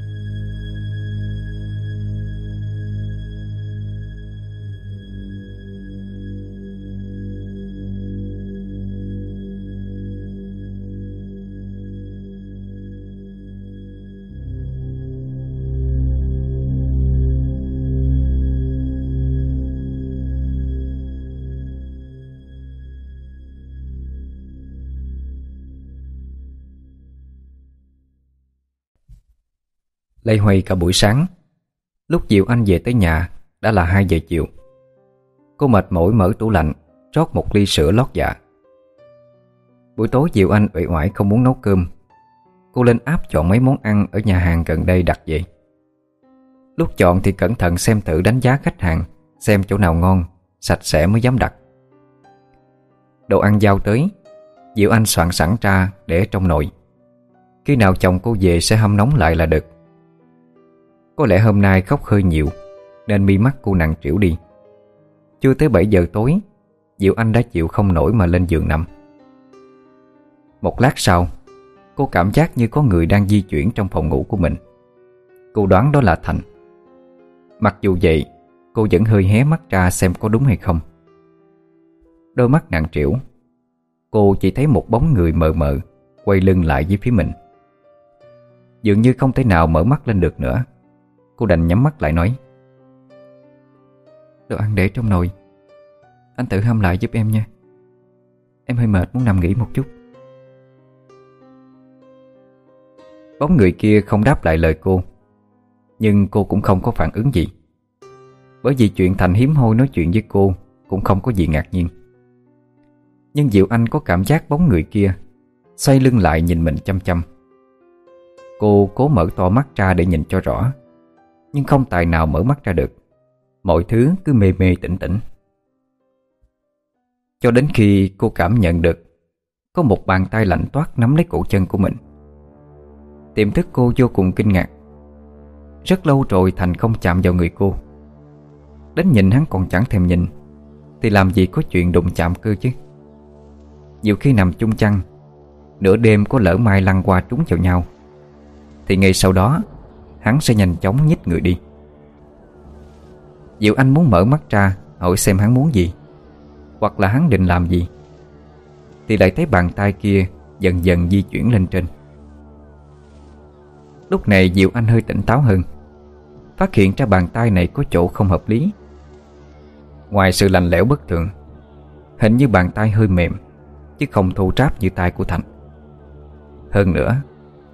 Lây hoay cả buổi sáng. Lúc Diệu Anh về tới nhà, Đã là 2 giờ chiều. Cô mệt mỏi mở tủ lạnh, Rót một ly sữa lót dạ. Buổi tối Diệu Anh uể oải không muốn nấu cơm. Cô lên áp chọn mấy món ăn Ở nhà hàng gần đây đặt vậy. Lúc chọn thì cẩn thận xem thử đánh giá khách hàng, Xem chỗ nào ngon, Sạch sẽ mới dám đặt. Đồ ăn giao tới, Diệu Anh soạn sẵn ra để trong nồi. Khi nào chồng cô về sẽ hâm nóng lại là được có lẽ hôm nay khóc hơi nhiều, Nên mi mắt cô nặng trĩu đi. Chưa tới 7 giờ tối, Diệu Anh đã chịu không nổi mà lên giường nằm. Một lát sau, Cô cảm giác như có người đang di chuyển trong phòng ngủ của mình. Cô đoán đó là Thành. Mặc dù vậy, Cô vẫn hơi hé mắt ra xem có đúng hay không. Đôi mắt nặng trĩu, Cô chỉ thấy một bóng người mờ mờ Quay lưng lại với phía mình. Dường như không thể nào mở mắt lên được nữa. Cô đành nhắm mắt lại nói. Đồ ăn để trong nồi. Anh tự hâm lại giúp em nha. Em hơi mệt, muốn nằm nghỉ một chút. Bóng người kia không đáp lại lời cô, Nhưng cô cũng không có phản ứng gì. Bởi vì chuyện Thành hiếm hoi nói chuyện với cô Cũng không có gì ngạc nhiên. Nhưng Diệu Anh có cảm giác bóng người kia Xoay lưng lại nhìn mình chăm chăm. Cô cố mở to mắt ra để nhìn cho rõ nhưng không tài nào mở mắt ra được. Mọi thứ cứ mê mê tỉnh tỉnh. Cho đến khi cô cảm nhận được, Có một bàn tay lạnh toát nắm lấy cổ chân của mình. Tiềm thức cô vô cùng kinh ngạc. Rất lâu rồi Thành không chạm vào người cô. Đến nhìn hắn còn chẳng thèm nhìn, Thì làm gì có chuyện đụng chạm cơ chứ? Nhiều khi nằm chung chăn, Nửa đêm có lỡ mai lăn qua trúng vào nhau. Thì ngay sau đó Hắn sẽ nhanh chóng nhích người đi. Diệu Anh muốn mở mắt ra, Hỏi xem hắn muốn gì, Hoặc là hắn định làm gì. Thì lại thấy bàn tay kia Dần dần di chuyển lên trên. Lúc này Diệu Anh hơi tỉnh táo hơn, Phát hiện ra bàn tay này có chỗ không hợp lý. Ngoài sự lạnh lẽo bất thường, Hình như bàn tay hơi mềm, Chứ không thô ráp như tay của Thành. Hơn nữa,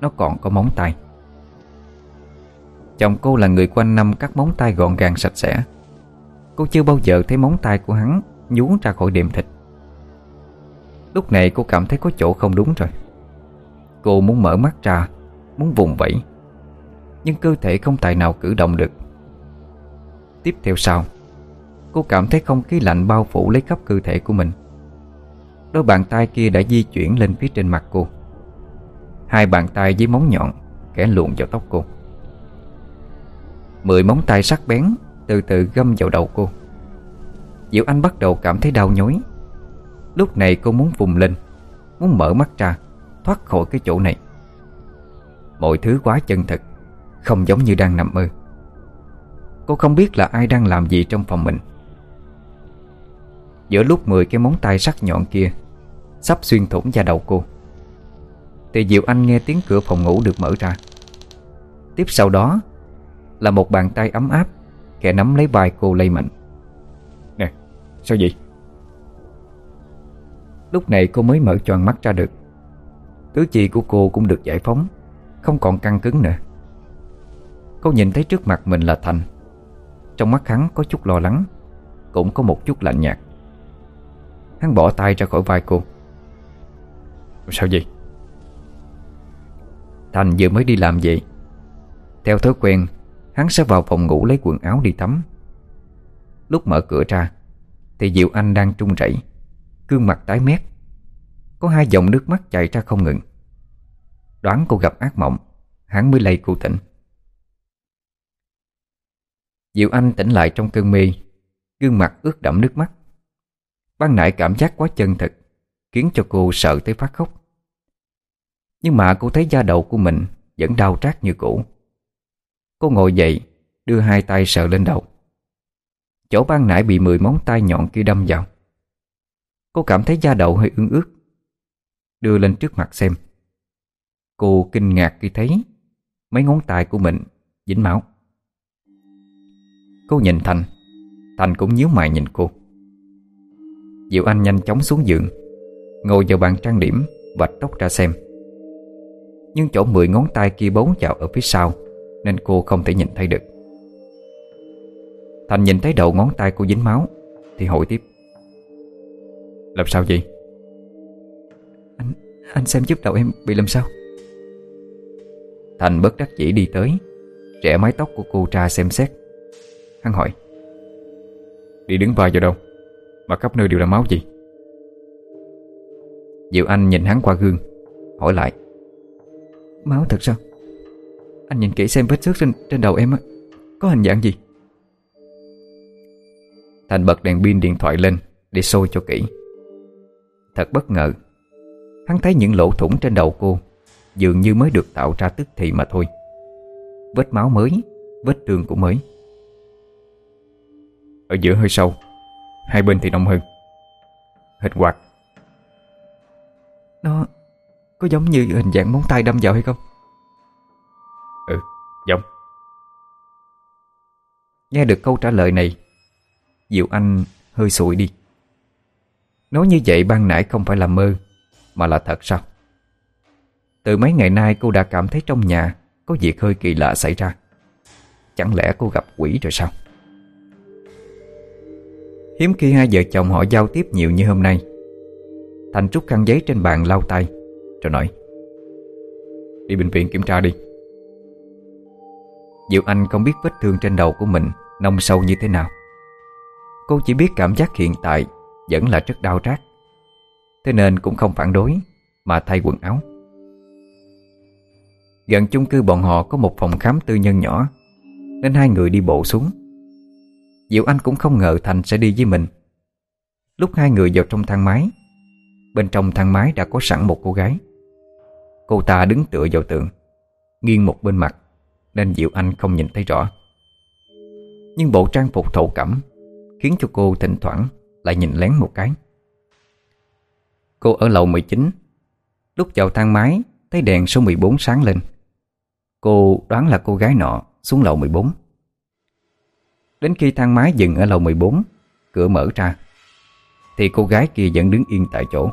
Nó còn có móng tay. Chồng cô là người quanh năm cắt móng tay gọn gàng sạch sẽ. Cô chưa bao giờ thấy móng tay của hắn nhú ra khỏi đệm thịt. Lúc này cô cảm thấy có chỗ không đúng rồi. Cô muốn mở mắt ra, Muốn vùng vẫy, Nhưng cơ thể không tài nào cử động được. Tiếp theo sau, Cô cảm thấy không khí lạnh bao phủ lấy khắp cơ thể của mình. Đôi bàn tay kia đã di chuyển lên phía trên mặt cô. Hai bàn tay với móng nhọn Kẻ luồn vào tóc cô. Mười móng tay sắc bén Từ từ găm vào đầu cô. Diệu Anh bắt đầu cảm thấy đau nhói. Lúc này cô muốn vùng lên, Muốn mở mắt ra, Thoát khỏi cái chỗ này. Mọi thứ quá chân thực Không giống như đang nằm mơ. Cô không biết là ai đang làm gì trong phòng mình. Giữa lúc 10 cái móng tay sắc nhọn kia Sắp xuyên thủng da đầu cô, Thì Diệu Anh nghe tiếng cửa phòng ngủ được mở ra. Tiếp sau đó là một bàn tay ấm áp. Kẻ nắm lấy vai cô lây mạnh. Nè, sao vậy? Lúc này cô mới mở choàng mắt ra được. Tứ chi của cô cũng được giải phóng Không còn căng cứng nữa. Cô nhìn thấy trước mặt mình là Thành. Trong mắt hắn có chút lo lắng Cũng có một chút lạnh nhạt. Hắn bỏ tay ra khỏi vai cô. Sao vậy? Thành vừa mới đi làm vậy Theo thói quen Hắn sẽ vào phòng ngủ lấy quần áo đi tắm. Lúc mở cửa ra, Thì Diệu Anh đang trung rẩy, Gương mặt tái mét. Có hai dòng nước mắt chảy ra không ngừng. Đoán cô gặp ác mộng, Hắn mới lây cô tỉnh. Diệu Anh tỉnh lại trong cơn mê, Gương mặt ướt đẫm nước mắt. Ban nãy cảm giác quá chân thực Khiến cho cô sợ tới phát khóc. Nhưng mà cô thấy da đầu của mình Vẫn đau rát như cũ. Cô ngồi dậy, Đưa hai tay sờ lên đầu. Chỗ ban nãy bị mười móng tay nhọn kia đâm vào. Cô cảm thấy da đầu hơi ương ướt. Đưa lên trước mặt xem. Cô kinh ngạc khi thấy Mấy ngón tay của mình dính máu. Cô nhìn Thành. Thành cũng nhíu mày nhìn cô. Diệu Anh nhanh chóng xuống giường, Ngồi vào bàn trang điểm Vạch tóc ra xem. Nhưng chỗ mười ngón tay kia bấu vào ở phía sau nên cô không thể nhìn thấy được. Thành nhìn thấy đầu ngón tay cô dính máu Thì hỏi tiếp. Làm sao vậy? Anh anh xem giúp đầu em bị làm sao? Thành bất đắc dĩ đi tới Trẻ mái tóc của cô ra xem xét. Hắn hỏi Đi đứng vai vào đâu? Mà khắp nơi đều là máu gì? Diệu Anh nhìn hắn qua gương Hỏi lại Máu thật sao anh nhìn kỹ xem vết xước trên, trên đầu em á. Có hình dạng gì? Thành bật đèn pin điện thoại lên Để sôi cho kỹ. Thật bất ngờ Hắn thấy những lỗ thủng trên đầu cô Dường như mới được tạo ra tức thì mà thôi. Vết máu mới Vết thương cũng mới. Ở giữa hơi sâu Hai bên thì nông hơn. Hình quạt. Nó có giống như hình dạng móng tay đâm vào hay không? Giống Nghe được câu trả lời này, Diệu Anh hơi sụi đi. Nói như vậy ban nãy không phải là mơ, Mà là thật sao? Từ mấy ngày nay cô đã cảm thấy trong nhà Có việc hơi kỳ lạ xảy ra. Chẳng lẽ cô gặp quỷ rồi sao? Hiếm khi hai vợ chồng họ giao tiếp nhiều như hôm nay. Thành trúc khăn giấy trên bàn lau tay, Rồi nói, Đi bệnh viện kiểm tra đi. Diệu Anh không biết vết thương trên đầu của mình Nông sâu như thế nào. Cô chỉ biết cảm giác hiện tại Vẫn là rất đau rát. Thế nên cũng không phản đối, Mà thay quần áo. Gần chung cư bọn họ có một phòng khám tư nhân nhỏ, Nên hai người đi bộ xuống. Diệu Anh cũng không ngờ Thành sẽ đi với mình. Lúc hai người vào trong thang máy, Bên trong thang máy đã có sẵn một cô gái. Cô ta đứng tựa vào tường, Nghiêng một bên mặt. Nên Diệu Anh không nhìn thấy rõ. Nhưng bộ trang phục thổ cẩm Khiến cho cô thỉnh thoảng Lại nhìn lén một cái. Cô ở lầu 19 Lúc vào thang máy, Thấy đèn số 14 sáng lên. Cô đoán là cô gái nọ xuống lầu 14 Đến khi thang máy dừng ở lầu 14 Cửa mở ra, Thì cô gái kia vẫn đứng yên tại chỗ.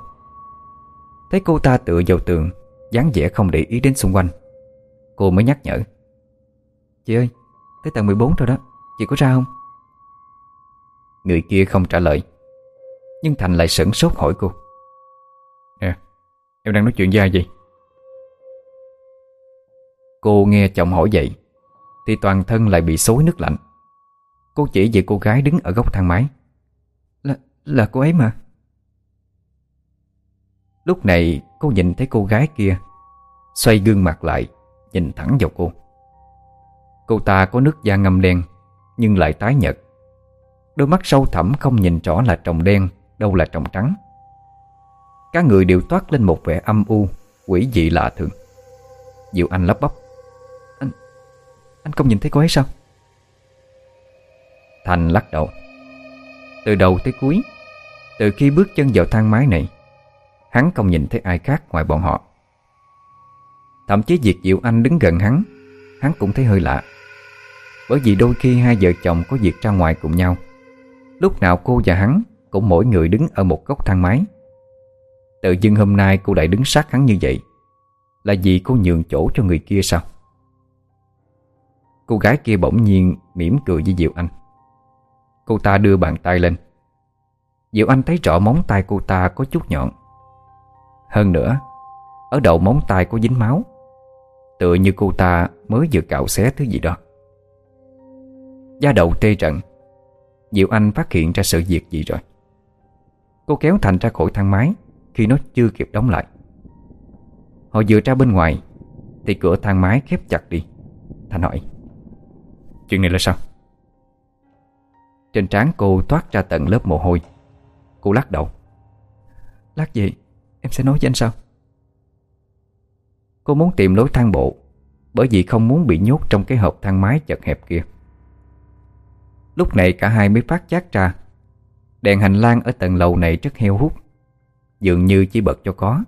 Thấy cô ta tựa vào tường, dáng vẻ không để ý đến xung quanh, Cô mới nhắc nhở. Chị ơi, tới tầng 14 rồi đó. Chị có ra không? Người kia không trả lời Nhưng Thành lại sửng sốt hỏi cô. Nè Em đang nói chuyện với ai vậy? Cô nghe chồng hỏi vậy Thì toàn thân lại bị xối nước lạnh. Cô chỉ về cô gái đứng ở góc thang máy. Là, là cô ấy mà. Lúc này cô nhìn thấy cô gái kia Xoay gương mặt lại Nhìn thẳng vào cô Cô ta có nước da ngâm đen, Nhưng lại tái nhợt. Đôi mắt sâu thẳm không nhìn rõ là trồng đen, Đâu là trồng trắng. Các người đều toát lên một vẻ âm u, Quỷ dị lạ thường. Diệu Anh lắp bắp. Anh Anh không nhìn thấy cô ấy sao? Thành lắc đầu. Từ đầu tới cuối, Từ khi bước chân vào thang máy này, Hắn không nhìn thấy ai khác ngoài bọn họ. Thậm chí việc Diệu Anh đứng gần hắn Hắn cũng thấy hơi lạ. Bởi vì đôi khi hai vợ chồng có việc ra ngoài cùng nhau. Lúc nào cô và hắn Cũng mỗi người đứng ở một góc thang máy. Tự dưng hôm nay cô lại đứng sát hắn như vậy. Là vì cô nhường chỗ cho người kia sao? Cô gái kia bỗng nhiên mỉm cười với Diệu Anh. Cô ta đưa bàn tay lên. Diệu Anh thấy rõ móng tay cô ta có chút nhọn. Hơn nữa, Ở đầu móng tay có dính máu. Tựa như cô ta mới vừa cạo xé thứ gì đó. Da đầu tê trận Diệu Anh phát hiện ra sự việc gì rồi? Cô kéo Thành ra khỏi thang máy Khi nó chưa kịp đóng lại. Họ vừa ra bên ngoài Thì cửa thang máy khép chặt đi. Thành hỏi, Chuyện này là sao? Trên trán cô toát ra tận lớp mồ hôi. Cô lắc đầu, Lát gì em sẽ nói với anh sau Cô muốn tìm lối thang bộ Bởi vì không muốn bị nhốt trong cái hộp thang máy chật hẹp kia. Lúc này cả hai mới phát giác ra Đèn hành lang ở tầng lầu này rất heo hút Dường như chỉ bật cho có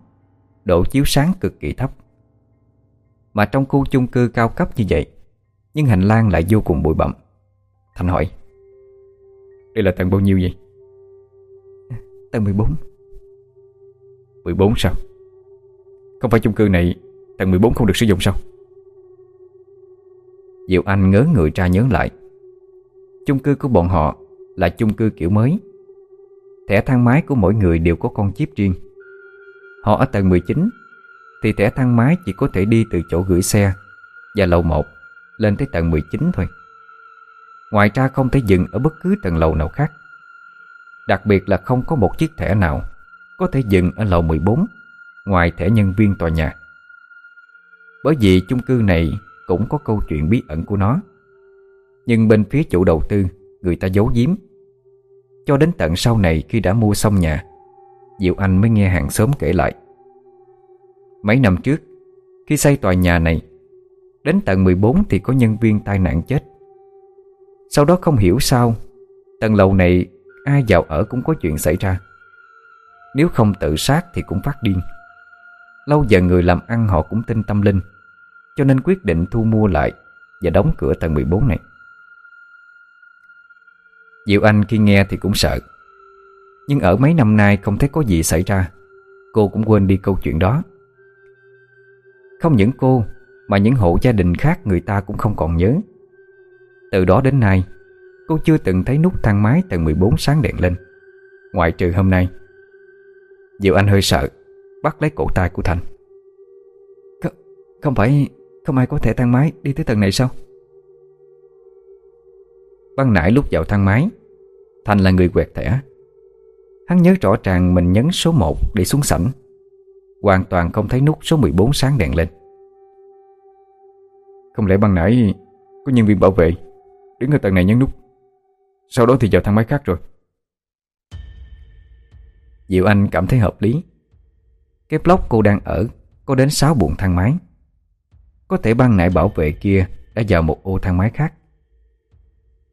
Độ chiếu sáng cực kỳ thấp Mà trong khu chung cư cao cấp như vậy Nhưng hành lang lại vô cùng bụi bặm Thành hỏi Đây là tầng bao nhiêu vậy? Tầng 14 14 sao? Không phải chung cư này Tầng 14 không được sử dụng sao? Diệu Anh ngớ người ra nhớ lại Chung cư của bọn họ là chung cư kiểu mới. Thẻ thang máy của mỗi người đều có con chip riêng. Họ ở tầng 19 Thì thẻ thang máy chỉ có thể đi từ chỗ gửi xe Và lầu 1 Lên tới tầng 19 thôi. Ngoài ra không thể dừng ở bất cứ tầng lầu nào khác. Đặc biệt là không có một chiếc thẻ nào Có thể dừng ở lầu 14 Ngoài thẻ nhân viên tòa nhà. Bởi vì chung cư này Cũng có câu chuyện bí ẩn của nó. Nhưng bên phía chủ đầu tư, Người ta giấu giếm. Cho đến tận sau này khi đã mua xong nhà, Diệu Anh mới nghe hàng xóm kể lại. Mấy năm trước, Khi xây tòa nhà này, Đến tầng 14 thì có nhân viên tai nạn chết. Sau đó không hiểu sao, Tầng lầu này Ai vào ở cũng có chuyện xảy ra. Nếu không tự sát thì cũng phát điên. Lâu dần người làm ăn họ cũng tin tâm linh, Cho nên quyết định thu mua lại Và đóng cửa tầng 14 này. Diệu Anh khi nghe thì cũng sợ. Nhưng ở mấy năm nay không thấy có gì xảy ra. Cô cũng quên đi câu chuyện đó. Không những cô Mà những hộ gia đình khác người ta cũng không còn nhớ. Từ đó đến nay Cô chưa từng thấy nút thang máy tầng 14 sáng đèn lên. Ngoại trừ hôm nay. Diệu Anh hơi sợ Bắt lấy cổ tay của Thành. Không, không phải Không ai có thể thang máy đi tới tầng này sao? Ban nãy lúc vào thang máy. Thành là người quẹt thẻ. Hắn nhớ rõ ràng mình nhấn số 1 để xuống sảnh. Hoàn toàn không thấy nút số 14 sáng đèn lên. Không lẽ ban nãy Có nhân viên bảo vệ Đứng ở tầng này nhấn nút? Sau đó thì vào thang máy khác rồi. Diệu Anh cảm thấy hợp lý. Cái block cô đang ở Có đến 6 buồng thang máy. Có thể ban nãy bảo vệ kia Đã vào một ô thang máy khác.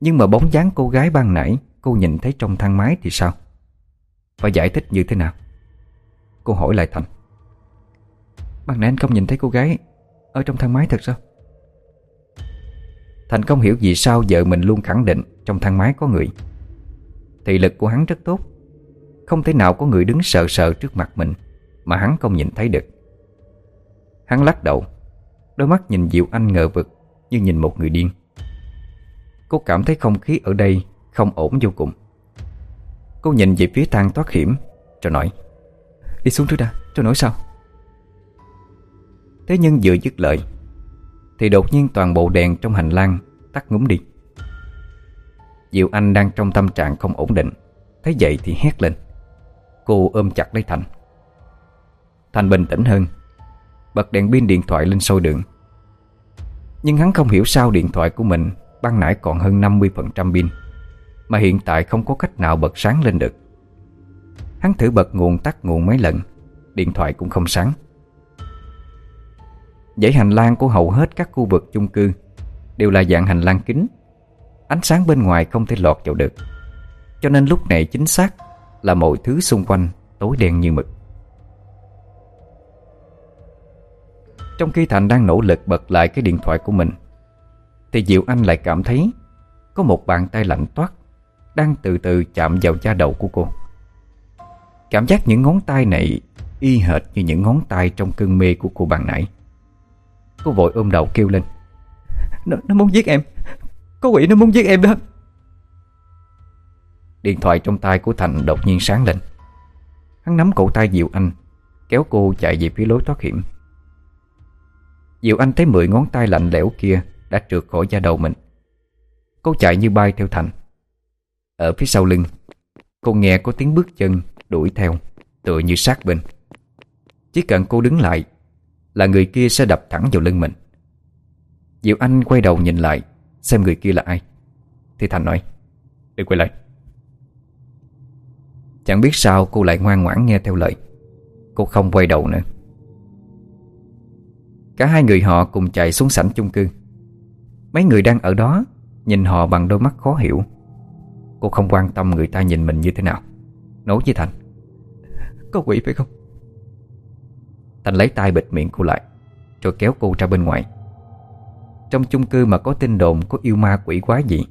Nhưng mà bóng dáng cô gái ban nãy, Cô nhìn thấy trong thang máy thì sao? Và giải thích như thế nào? Cô hỏi lại Thành. Ban nãy anh không nhìn thấy cô gái Ở trong thang máy thật sao? Thành không hiểu vì sao vợ mình luôn khẳng định Trong thang máy có người. Thị lực của hắn rất tốt. Không thể nào có người đứng sợ sợ trước mặt mình Mà hắn không nhìn thấy được. Hắn lắc đầu, Đôi mắt nhìn Diệu Anh ngờ vực Như nhìn một người điên. Cô cảm thấy không khí ở đây Không ổn vô cùng. Cô nhìn về phía thang thoát hiểm, Rồi nói, Đi xuống trước đã, cho nói sao? Thế nhưng vừa dứt lời, Thì đột nhiên toàn bộ đèn trong hành lang Tắt ngúm đi. Diệu Anh đang trong tâm trạng không ổn định, Thấy vậy thì hét lên. Cô ôm chặt lấy Thành. Thành bình tĩnh hơn, Bật đèn pin điện thoại lên sôi đường. Nhưng hắn không hiểu sao điện thoại của mình Ban nãy còn hơn 50% pin, Mà hiện tại không có cách nào bật sáng lên được. Hắn thử bật nguồn tắt nguồn mấy lần, Điện thoại cũng không sáng. Dãy hành lang của hầu hết các khu vực chung cư Đều là dạng hành lang kính. Ánh sáng bên ngoài không thể lọt vào được, Cho nên lúc này chính xác Là mọi thứ xung quanh tối đen như mực. Trong khi Thành đang nỗ lực bật lại cái điện thoại của mình thì Diệu Anh lại cảm thấy Có một bàn tay lạnh toát Đang từ từ chạm vào da đầu của cô. Cảm giác những ngón tay này Y hệt như những ngón tay trong cơn mê của cô bạn nãy. Cô vội ôm đầu kêu lên. Nó, nó muốn giết em. Có quỷ nó muốn giết em đó. Điện thoại trong tay của Thành đột nhiên sáng lên. Hắn nắm cổ tay Diệu Anh Kéo cô chạy về phía lối thoát hiểm. Diệu Anh thấy mười ngón tay lạnh lẽo kia đã trượt khỏi da đầu mình. Cô chạy như bay theo Thành. Ở phía sau lưng, Cô nghe có tiếng bước chân đuổi theo, Tựa như sát bên. Chỉ cần cô đứng lại, Là người kia sẽ đập thẳng vào lưng mình. Diệu Anh quay đầu nhìn lại, Xem người kia là ai. Thì Thành nói Đừng quay lại. Chẳng biết sao cô lại ngoan ngoãn nghe theo lời. Cô không quay đầu nữa. Cả hai người họ cùng chạy xuống sảnh chung cư. Mấy người đang ở đó Nhìn họ bằng đôi mắt khó hiểu. Cô không quan tâm người ta nhìn mình như thế nào. Nói với Thành, Có quỷ phải không? Thành lấy tay bịt miệng cô lại, Rồi kéo cô ra bên ngoài. Trong chung cư mà có tin đồn Có yêu ma quỷ quá gì,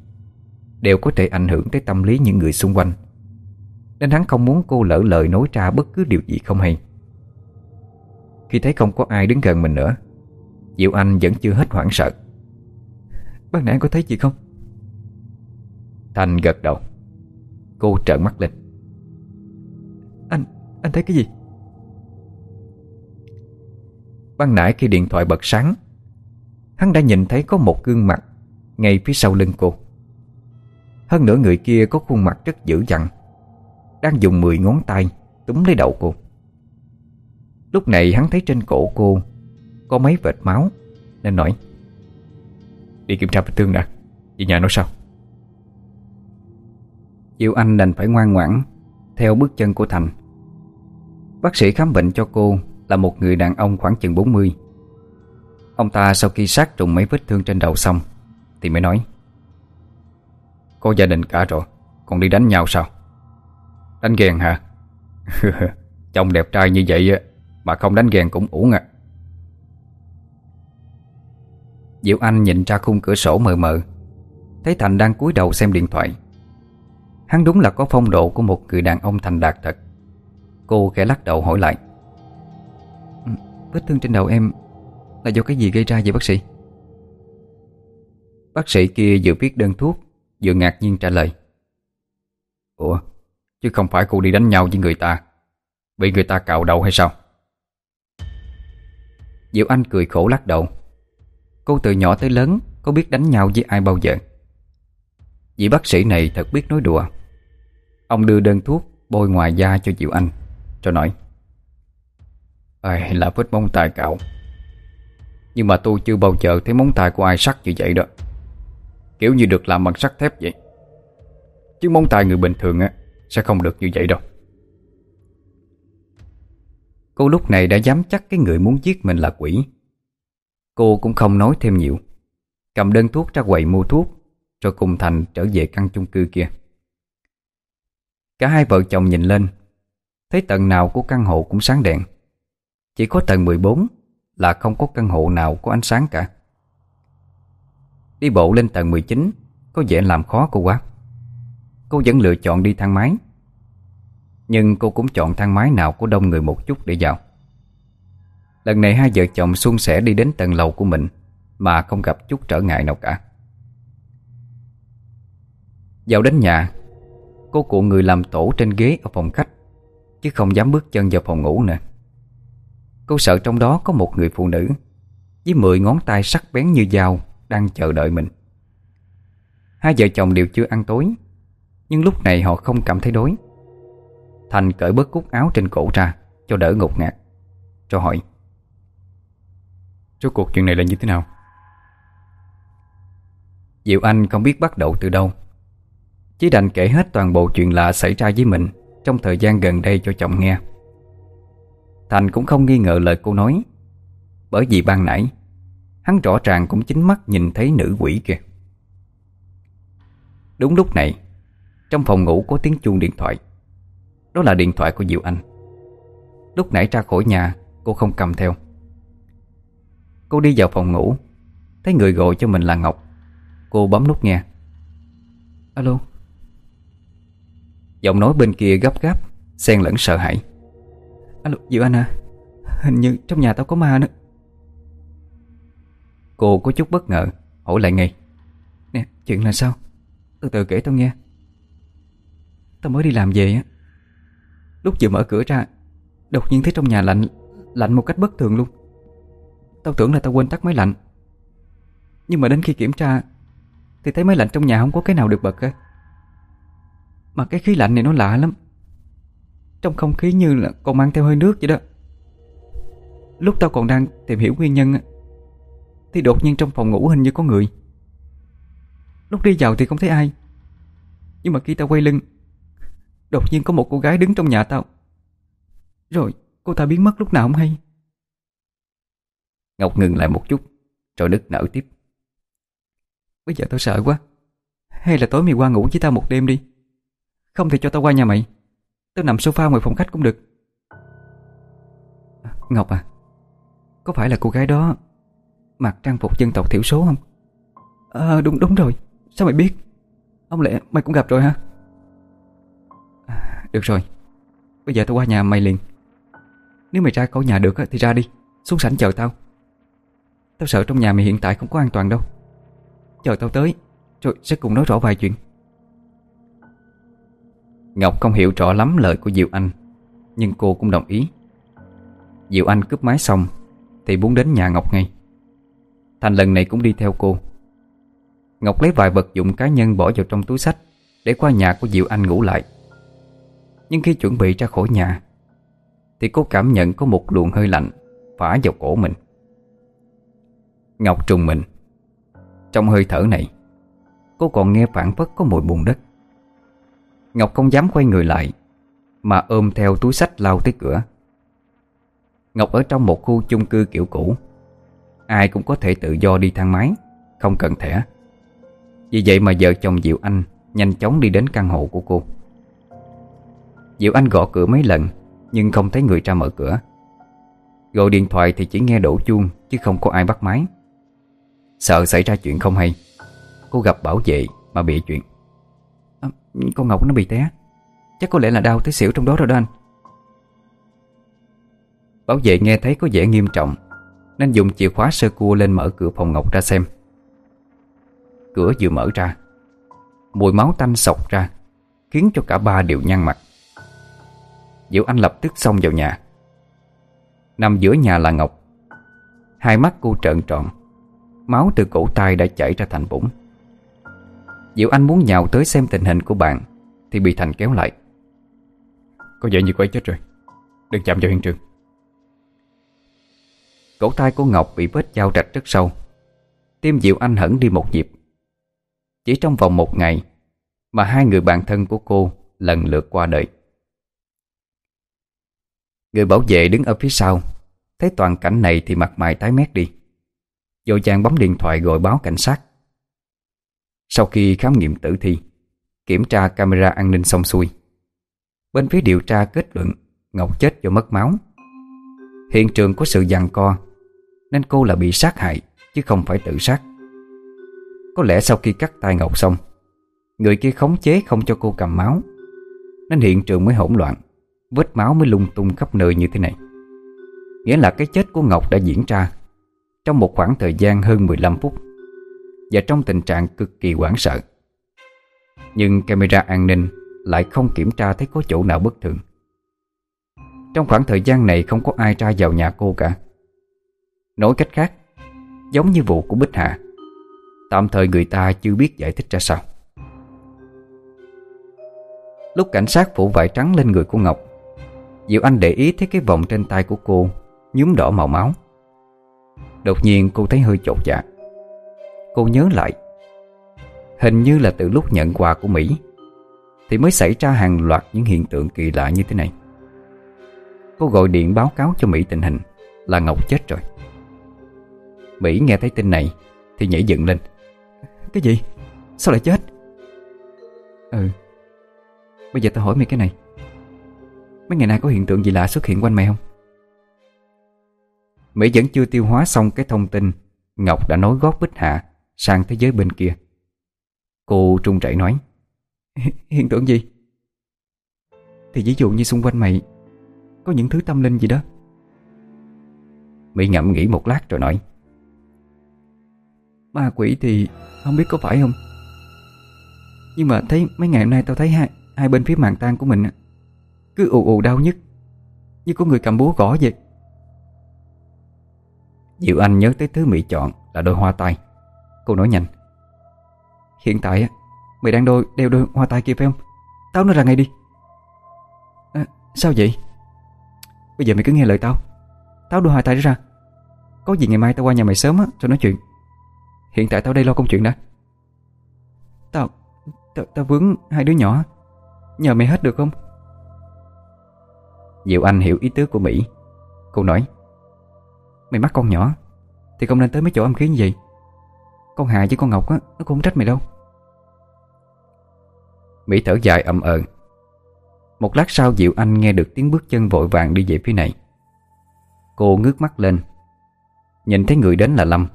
Đều có thể ảnh hưởng tới tâm lý những người xung quanh. Nên hắn không muốn cô lỡ lời nói ra Bất cứ điều gì không hay. Khi thấy không có ai đứng gần mình nữa, Diệu Anh vẫn chưa hết hoảng sợ. Bác nãy có thấy gì không? Thành gật đầu. Cô trợn mắt lên. Anh, anh thấy cái gì? Ban nãy khi điện thoại bật sáng Hắn đã nhìn thấy có một gương mặt Ngay phía sau lưng cô. Hơn nữa người kia có khuôn mặt rất dữ dằn Đang dùng 10 ngón tay Túm lấy đầu cô. Lúc này hắn thấy trên cổ cô Có mấy vệt máu Nên nói Đi kiểm tra vết thương đã. Về nhà nói sao Diệu Anh đành phải ngoan ngoãn, Theo bước chân của Thành. Bác sĩ khám bệnh cho cô Là một người đàn ông khoảng chừng 40 Ông ta sau khi sát trùng mấy vết thương trên đầu xong, Thì mới nói, Có gia đình cả rồi, Còn đi đánh nhau sao? Đánh ghen hả? Chồng đẹp trai như vậy Mà không đánh ghen cũng uổng à. Diệu Anh nhìn ra khung cửa sổ mờ mờ, Thấy Thành đang cúi đầu xem điện thoại. Hắn đúng là có phong độ của một người đàn ông thành đạt thật. Cô khẽ lắc đầu hỏi lại. Ừ, vết thương trên đầu em Là do cái gì gây ra vậy bác sĩ? Bác sĩ kia vừa viết đơn thuốc, Vừa ngạc nhiên trả lời. Ủa, Chứ không phải cô đi đánh nhau với người ta, Bị người ta cạo đầu hay sao? Diệu Anh cười khổ lắc đầu. Cô từ nhỏ tới lớn Có biết đánh nhau với ai bao giờ? Vị bác sĩ này thật biết nói đùa. Ông đưa đơn thuốc Bôi ngoài da cho Diệu Anh Cho nói Ây, Là vết móng tay cạo Nhưng mà tôi chưa bao giờ thấy móng tay của ai sắc như vậy đó. Kiểu như được làm bằng sắt thép vậy. Chứ móng tay người bình thường á Sẽ không được như vậy đâu. Cô lúc này đã dám chắc cái người muốn giết mình là quỷ. Cô cũng không nói thêm nhiều. Cầm đơn thuốc ra quầy mua thuốc, Rồi cùng Thành trở về căn chung cư kia. Cả hai vợ chồng nhìn lên, Thấy tầng nào của căn hộ cũng sáng đèn. Chỉ có tầng 14 Là không có căn hộ nào có ánh sáng cả. Đi bộ lên tầng 19 Có vẻ làm khó cô quá. Cô vẫn lựa chọn đi thang máy. Nhưng cô cũng chọn thang máy nào có đông người một chút để vào. Lần này hai vợ chồng suôn sẻ đi đến tầng lầu của mình, Mà không gặp chút trở ngại nào cả. Vào đến nhà, Cô cụ người làm tổ trên ghế ở phòng khách, Chứ không dám bước chân vào phòng ngủ nè Cô sợ trong đó có một người phụ nữ, Với mười ngón tay sắc bén như dao, Đang chờ đợi mình. Hai vợ chồng đều chưa ăn tối, Nhưng lúc này họ không cảm thấy đói. Thành cởi bớt cúc áo trên cổ ra, Cho đỡ ngột ngạt, Cho hỏi Rốt cuộc chuyện này là như thế nào? Diệu Anh không biết bắt đầu từ đâu. Chỉ đành kể hết toàn bộ chuyện lạ xảy ra với mình Trong thời gian gần đây cho chồng nghe. Thành cũng không nghi ngờ lời cô nói, Bởi vì ban nãy, Hắn rõ ràng cũng chính mắt nhìn thấy nữ quỷ kìa Đúng lúc này, Trong phòng ngủ có tiếng chuông điện thoại. Đó là điện thoại của Diệu Anh. Lúc nãy ra khỏi nhà, Cô không cầm theo. Cô đi vào phòng ngủ. Thấy người gọi cho mình là Ngọc. Cô bấm nút nghe. Alo? Giọng nói bên kia gấp gáp Xen lẫn sợ hãi. Alo Diệu Anh à. Hình như trong nhà tao có ma nữa. Cô có chút bất ngờ Hỏi lại ngay. Nè chuyện là sao? Từ từ kể tao nghe. Tao mới đi làm về á. Lúc vừa mở cửa ra Đột nhiên thấy trong nhà lạnh Lạnh một cách bất thường luôn Tao tưởng là tao quên tắt máy lạnh. Nhưng mà đến khi kiểm tra, Thì thấy máy lạnh trong nhà không có cái nào được bật á. Mà cái khí lạnh này nó lạ lắm. Trong không khí như là còn mang theo hơi nước vậy đó. Lúc tao còn đang tìm hiểu nguyên nhân Thì đột nhiên trong phòng ngủ hình như có người. Lúc đi vào thì không thấy ai. Nhưng mà khi tao quay lưng, Đột nhiên có một cô gái đứng trong nhà tao. Rồi, cô ta biến mất lúc nào không hay. Ngọc ngừng lại một chút Rồi nức nở tiếp. Bây giờ tao sợ quá. Hay là tối mày qua ngủ với tao một đêm đi. Không thì cho tao qua nhà mày. Tao nằm sofa ngoài phòng khách cũng được. Ngọc à Có phải là cô gái đó Mặc trang phục dân tộc thiểu số không? Ờ đúng đúng rồi. Sao mày biết? Ông lẽ mày cũng gặp rồi hả? À, Được rồi. Bây giờ tao qua nhà mày liền. Nếu mày ra khỏi nhà được thì ra đi. Xuống sảnh chờ tao Tao sợ trong nhà mày hiện tại không có an toàn đâu. Chờ tao tới, Rồi sẽ cùng nói rõ vài chuyện. Ngọc không hiểu rõ lắm lời của Diệu Anh, Nhưng cô cũng đồng ý. Diệu Anh cướp máy xong, Thì muốn đến nhà Ngọc ngay. Thành lần này cũng đi theo cô. Ngọc lấy vài vật dụng cá nhân bỏ vào trong túi sách Để qua nhà của Diệu Anh ngủ lại. Nhưng khi chuẩn bị ra khỏi nhà, Thì cô cảm nhận có một luồng hơi lạnh Phả vào cổ mình. Ngọc trùng mình. Trong hơi thở này, Cô còn nghe phản phất có mùi bùn đất. Ngọc không dám quay người lại, Mà ôm theo túi sách lao tới cửa. Ngọc ở trong một khu chung cư kiểu cũ. Ai cũng có thể tự do đi thang máy, Không cần thẻ. Vì vậy mà vợ chồng Diệu Anh Nhanh chóng đi đến căn hộ của cô. Diệu Anh gõ cửa mấy lần, Nhưng không thấy người ra mở cửa. Gọi điện thoại thì chỉ nghe đổ chuông, Chứ không có ai bắt máy. Sợ xảy ra chuyện không hay. Cô gặp bảo vệ mà bị chuyện. À, Con Ngọc nó bị té. Chắc có lẽ là đau tới xỉu trong đó rồi đó anh. Bảo vệ nghe thấy có vẻ nghiêm trọng Nên dùng chìa khóa sơ cua lên mở cửa phòng Ngọc ra xem. Cửa vừa mở ra Mùi máu tanh sọc ra Khiến cho cả ba đều nhăn mặt. Diệu Anh lập tức xông vào nhà. Nằm giữa nhà là Ngọc. Hai mắt cô trợn tròn Máu từ cổ tay đã chảy ra thành vũng Diệu Anh muốn nhào tới xem tình hình của bạn Thì bị Thành kéo lại. Có vẻ như cô ấy chết rồi. Đừng chạm vào hiện trường. Cổ tay của Ngọc bị vết dao rạch rất sâu. Tim Diệu Anh hẳn đi một nhịp. Chỉ trong vòng một ngày Mà hai người bạn thân của cô lần lượt qua đời. Người bảo vệ đứng ở phía sau Thấy toàn cảnh này thì mặt mày tái mét đi Dội chàng bấm điện thoại gọi báo cảnh sát. Sau khi khám nghiệm tử thi, Kiểm tra camera an ninh xong xuôi. Bên phía điều tra kết luận, Ngọc chết do mất máu. Hiện trường có sự giằng co, Nên cô là bị sát hại, Chứ không phải tự sát. Có lẽ sau khi cắt tay Ngọc xong, Người kia khống chế không cho cô cầm máu, Nên hiện trường mới hỗn loạn, Vết máu mới lung tung khắp nơi như thế này. Nghĩa là cái chết của Ngọc đã diễn ra trong một khoảng thời gian hơn 15 phút, Và trong tình trạng cực kỳ hoảng sợ. Nhưng camera an ninh Lại không kiểm tra thấy có chỗ nào bất thường. Trong khoảng thời gian này không có ai ra vào nhà cô cả. Nói cách khác, Giống như vụ của Bích Hạ Tạm thời người ta chưa biết giải thích ra sao. Lúc cảnh sát phủ vải trắng lên người của Ngọc, Diệu Anh để ý thấy cái vòng trên tay của cô Nhúm đỏ màu máu. Đột nhiên cô thấy hơi chột dạ Cô nhớ lại Hình như là từ lúc nhận quà của Mỹ Thì mới xảy ra hàng loạt những hiện tượng kỳ lạ như thế này Cô gọi điện báo cáo cho Mỹ tình hình Là Ngọc chết rồi Mỹ nghe thấy tin này Thì nhảy dựng lên Cái gì? Sao lại chết? Ừ Bây giờ tao hỏi mày cái này Mấy ngày nay có hiện tượng gì lạ xuất hiện quanh mày không? Mỹ vẫn chưa tiêu hóa xong cái thông tin. Ngọc đã nối gót Bích Hạ Sang thế giới bên kia. Cô trung chảy nói Hiện tượng gì? Thì ví dụ như xung quanh mày Có những thứ tâm linh gì đó. Mỹ ngậm nghĩ một lát rồi nói Ma quỷ thì không biết có phải không? Nhưng mà thấy mấy ngày hôm nay tao thấy hai, hai bên phía màn tan của mình Cứ ù ù đau nhất Như có người cầm búa gõ vậy. Diệu Anh nhớ tới thứ Mỹ chọn là đôi hoa tai. Cô nói nhanh. Hiện tại á, Mày đang đôi đeo đôi hoa tai kia phải không? Tao nó ra ngay đi. À, Sao vậy? Bây giờ mày cứ nghe lời tao. Tao đưa hoa tai ra. Có gì ngày mai tao qua nhà mày sớm á cho nói chuyện. Hiện tại tao đây lo công chuyện đã. Tao Tao, tao vướng hai đứa nhỏ. Nhờ mày hết được không? Diệu Anh hiểu ý tứ của Mỹ. Cô nói. Mày mắc con nhỏ, Thì không nên tới mấy chỗ âm khí như vậy. Con Hà với con Ngọc á, Nó cũng không trách mày đâu. Mỹ thở dài ậm ờ. Một lát sau, Diệu Anh nghe được tiếng bước chân vội vàng đi về phía này. Cô ngước mắt lên, Nhìn thấy người đến là Lâm.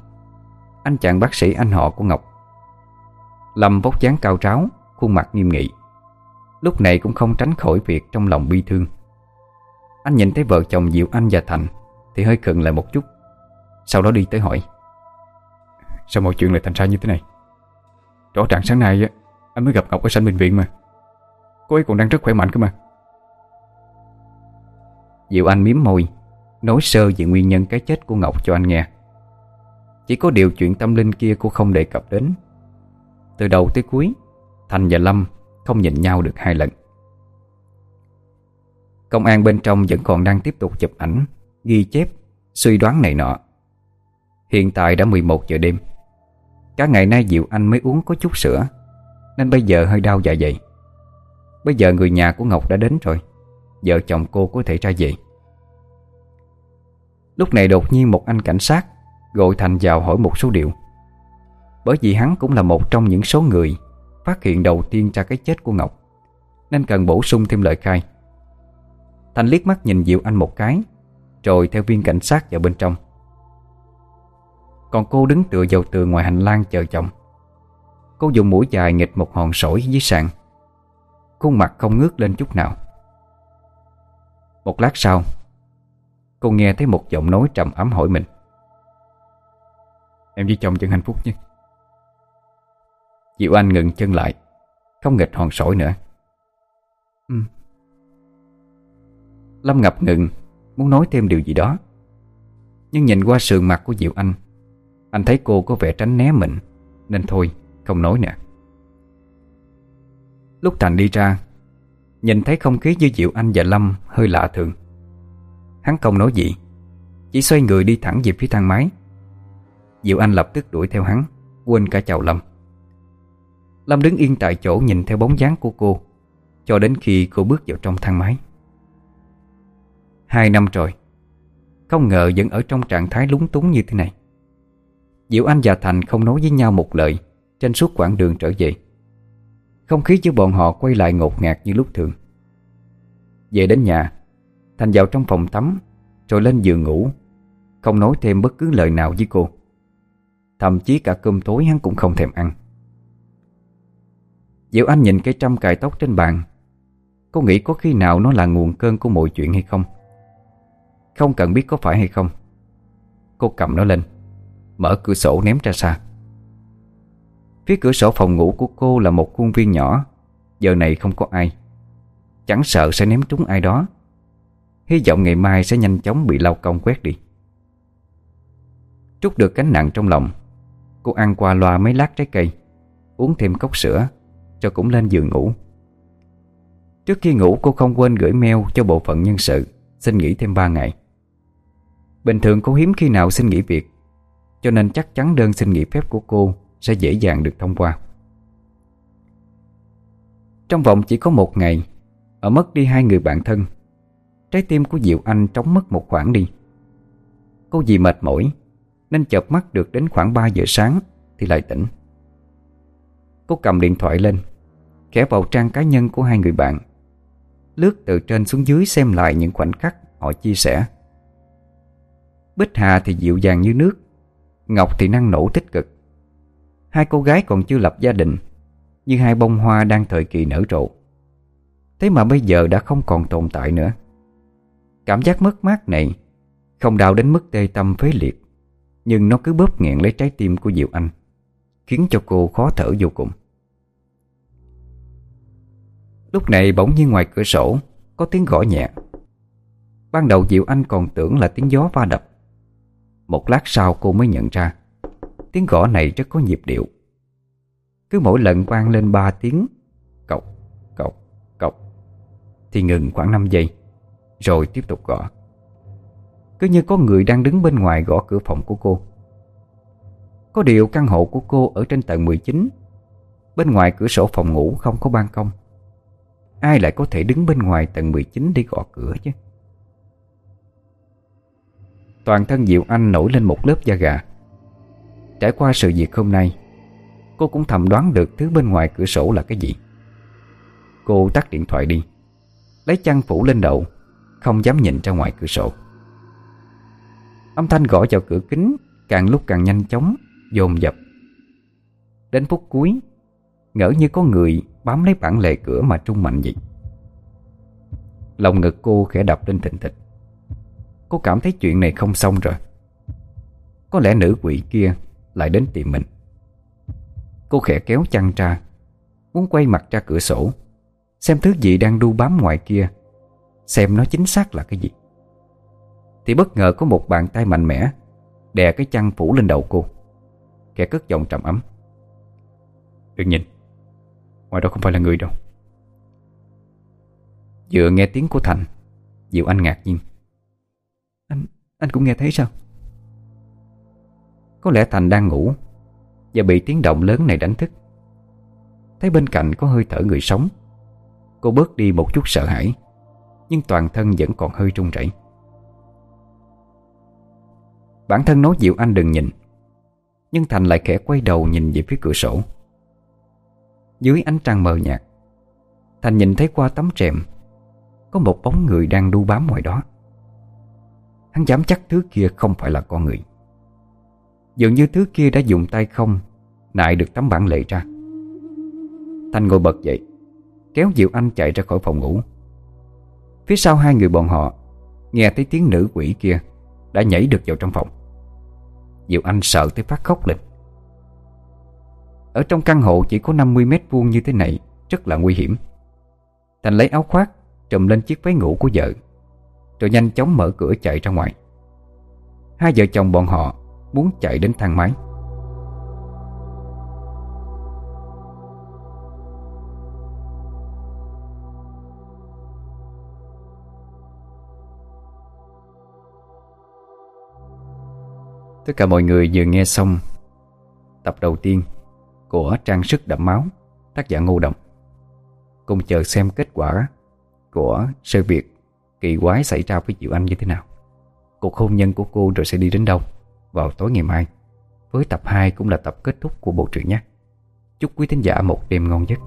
Anh chàng bác sĩ anh họ của Ngọc. Lâm vóc dáng cao tráo, Khuôn mặt nghiêm nghị. Lúc này cũng không tránh khỏi việc trong lòng bi thương. Anh nhìn thấy vợ chồng Diệu Anh và Thành. Thì hơi khựng lại một chút. Sau đó đi tới hỏi, Sao mọi chuyện lại thành ra như thế này? Rõ ràng sáng nay anh mới gặp Ngọc ở sân bệnh viện mà. Cô ấy còn đang rất khỏe mạnh cơ mà. Diệu Anh miếm môi, Nói sơ về nguyên nhân cái chết của Ngọc cho anh nghe. Chỉ có điều chuyện tâm linh kia cô không đề cập đến. Từ đầu tới cuối, Thành và Lâm không nhìn nhau được hai lần. Công an bên trong vẫn còn đang tiếp tục chụp ảnh. Ghi chép Suy đoán này nọ. Hiện tại đã 11 giờ đêm. Cả ngày nay Diệu Anh mới uống có chút sữa, Nên bây giờ hơi đau dạ dày. Bây giờ người nhà của Ngọc đã đến rồi, Vợ chồng cô có thể ra về. Lúc này đột nhiên một anh cảnh sát Gọi Thành vào hỏi một số điều. Bởi vì hắn cũng là một trong những số người Phát hiện đầu tiên ra cái chết của Ngọc, Nên cần bổ sung thêm lời khai. Thành liếc mắt nhìn Diệu Anh một cái rồi theo viên cảnh sát vào bên trong. Còn cô đứng tựa vào tường ngoài hành lang chờ chồng. Cô dùng mũi dài nghịch một hòn sỏi dưới sàn. Khuôn mặt không ngước lên chút nào. Một lát sau, Cô nghe thấy một giọng nói trầm ấm hỏi mình. Em với chồng chân hạnh phúc nhé Diệu Anh ngừng chân lại, Không nghịch hòn sỏi nữa. Ừ. Lâm ngập ngừng Muốn nói thêm điều gì đó. Nhưng nhìn qua sườn mặt của Diệu Anh Anh thấy cô có vẻ tránh né mình, Nên thôi, không nói nè Lúc Thành đi ra, Nhìn thấy không khí giữa Diệu Anh và Lâm Hơi lạ thường. Hắn không nói gì, Chỉ xoay người đi thẳng về phía thang máy. Diệu Anh lập tức đuổi theo hắn, Quên cả chào Lâm. Lâm đứng yên tại chỗ nhìn theo bóng dáng của cô, Cho đến khi cô bước vào trong thang máy. Hai năm rồi, Không ngờ vẫn ở trong trạng thái lúng túng như thế này. Diệu Anh và Thành không nói với nhau một lời, Trên suốt quãng đường trở về. Không khí giữa bọn họ quay lại ngột ngạt như lúc thường. Về đến nhà, Thành vào trong phòng tắm, Rồi lên giường ngủ, Không nói thêm bất cứ lời nào với cô. Thậm chí cả cơm tối hắn cũng không thèm ăn. Diệu Anh nhìn cây trăm cài tóc trên bàn, Cô nghĩ có khi nào nó là nguồn cơn của mọi chuyện hay không? Không cần biết có phải hay không. Cô cầm nó lên, Mở cửa sổ ném ra xa. Phía cửa sổ phòng ngủ của cô là một khuôn viên nhỏ. Giờ này không có ai. Chẳng sợ sẽ ném trúng ai đó. Hy vọng ngày mai sẽ nhanh chóng bị lau công quét đi. Trút được cánh nặng trong lòng, Cô ăn qua loa mấy lát trái cây, Uống thêm cốc sữa Rồi cũng lên giường ngủ. Trước khi ngủ, cô không quên gửi mail cho bộ phận nhân sự, Xin nghỉ thêm 3 ngày. Bình thường cô hiếm khi nào xin nghỉ việc, Cho nên chắc chắn đơn xin nghỉ phép của cô Sẽ dễ dàng được thông qua. Trong vòng chỉ có một ngày, Ở mất đi hai người bạn thân, Trái tim của Diệu Anh trống mất một khoảng đi. Cô vì mệt mỏi, Nên chợp mắt được đến khoảng 3 giờ sáng Thì lại tỉnh. Cô cầm điện thoại lên, Khẽ vào trang cá nhân của hai người bạn, Lướt từ trên xuống dưới xem lại những khoảnh khắc họ chia sẻ. Bích Hà thì dịu dàng như nước, Ngọc thì năng nổ tích cực. Hai cô gái còn chưa lập gia đình, Như hai bông hoa đang thời kỳ nở rộ. Thế mà bây giờ đã không còn tồn tại nữa. Cảm giác mất mát này Không đau đến mức tê tâm phế liệt, Nhưng nó cứ bóp nghẹn lấy trái tim của Diệu Anh, Khiến cho cô khó thở vô cùng. Lúc này bỗng nhiên ngoài cửa sổ Có tiếng gõ nhẹ. Ban đầu Diệu Anh còn tưởng là tiếng gió va đập một lát sau cô mới nhận ra Tiếng gõ này rất có nhịp điệu. Cứ mỗi lần vang lên ba tiếng Cọc, cọc, cọc Thì ngừng khoảng 5 giây Rồi tiếp tục gõ. Cứ như có người đang đứng bên ngoài gõ cửa phòng của cô. Có điều căn hộ của cô ở trên tầng 19 Bên ngoài cửa sổ phòng ngủ không có ban công. Ai lại có thể đứng bên ngoài tầng 19 để gõ cửa chứ? Toàn thân Diệu Anh nổi lên một lớp da gà. Trải qua sự việc hôm nay, Cô cũng thầm đoán được thứ bên ngoài cửa sổ là cái gì. Cô tắt điện thoại đi, Lấy chăn phủ lên đầu, Không dám nhìn ra ngoài cửa sổ. Âm thanh gõ vào cửa kính Càng lúc càng nhanh chóng, Dồn dập. Đến phút cuối, Ngỡ như có người bám lấy bản lề cửa mà trung mạnh vậy. Lòng ngực cô khẽ đập lên thình thịch. Cô cảm thấy chuyện này không xong rồi. Có lẽ nữ quỷ kia lại đến tìm mình. Cô khẽ kéo chăn ra, Muốn quay mặt ra cửa sổ, Xem thứ gì đang đu bám ngoài kia, Xem nó chính xác là cái gì. Thì bất ngờ có một bàn tay mạnh mẽ, Đè cái chăn phủ lên đầu cô. Kẻ cất giọng trầm ấm. Đừng nhìn, Ngoài đó không phải là người đâu. Vừa nghe tiếng của Thành, Diệu Anh ngạc nhiên. Anh cũng nghe thấy sao? Có lẽ Thành đang ngủ Và bị tiếng động lớn này đánh thức. Thấy bên cạnh có hơi thở người sống, Cô bớt đi một chút sợ hãi, Nhưng toàn thân vẫn còn hơi run rẩy. Bản thân nói dịu Anh đừng nhìn, Nhưng Thành lại khẽ quay đầu nhìn về phía cửa sổ. Dưới ánh trăng mờ nhạt, Thành nhìn thấy qua tấm rèm, Có một bóng người đang đu bám ngoài đó. Hắn dám chắc thứ kia không phải là con người. Dường như thứ kia đã dùng tay không, Nại được tấm bản lệ ra. Thành ngồi bật dậy, Kéo Diệu Anh chạy ra khỏi phòng ngủ. Phía sau hai người bọn họ, Nghe thấy tiếng nữ quỷ kia, Đã nhảy được vào trong phòng. Diệu Anh sợ tới phát khóc lên. Ở trong căn hộ chỉ có 50 mét vuông như thế này, Rất là nguy hiểm. Thành lấy áo khoác, Trùm lên chiếc váy ngủ của vợ. Rồi nhanh chóng mở cửa chạy ra ngoài. Hai vợ chồng bọn họ Muốn chạy đến thang máy. Tất cả mọi người vừa nghe xong Tập đầu tiên của Trang sức đậm máu, tác giả Ngô Đồng, cùng chờ xem kết quả của sự việc kỳ quái xảy ra với Diệu Anh như thế nào? Cuộc hôn nhân của cô rồi sẽ đi đến đâu? Vào tối ngày mai, với tập 2 cũng là tập kết thúc của bộ truyện nhé. Chúc quý thính giả một đêm ngon giấc.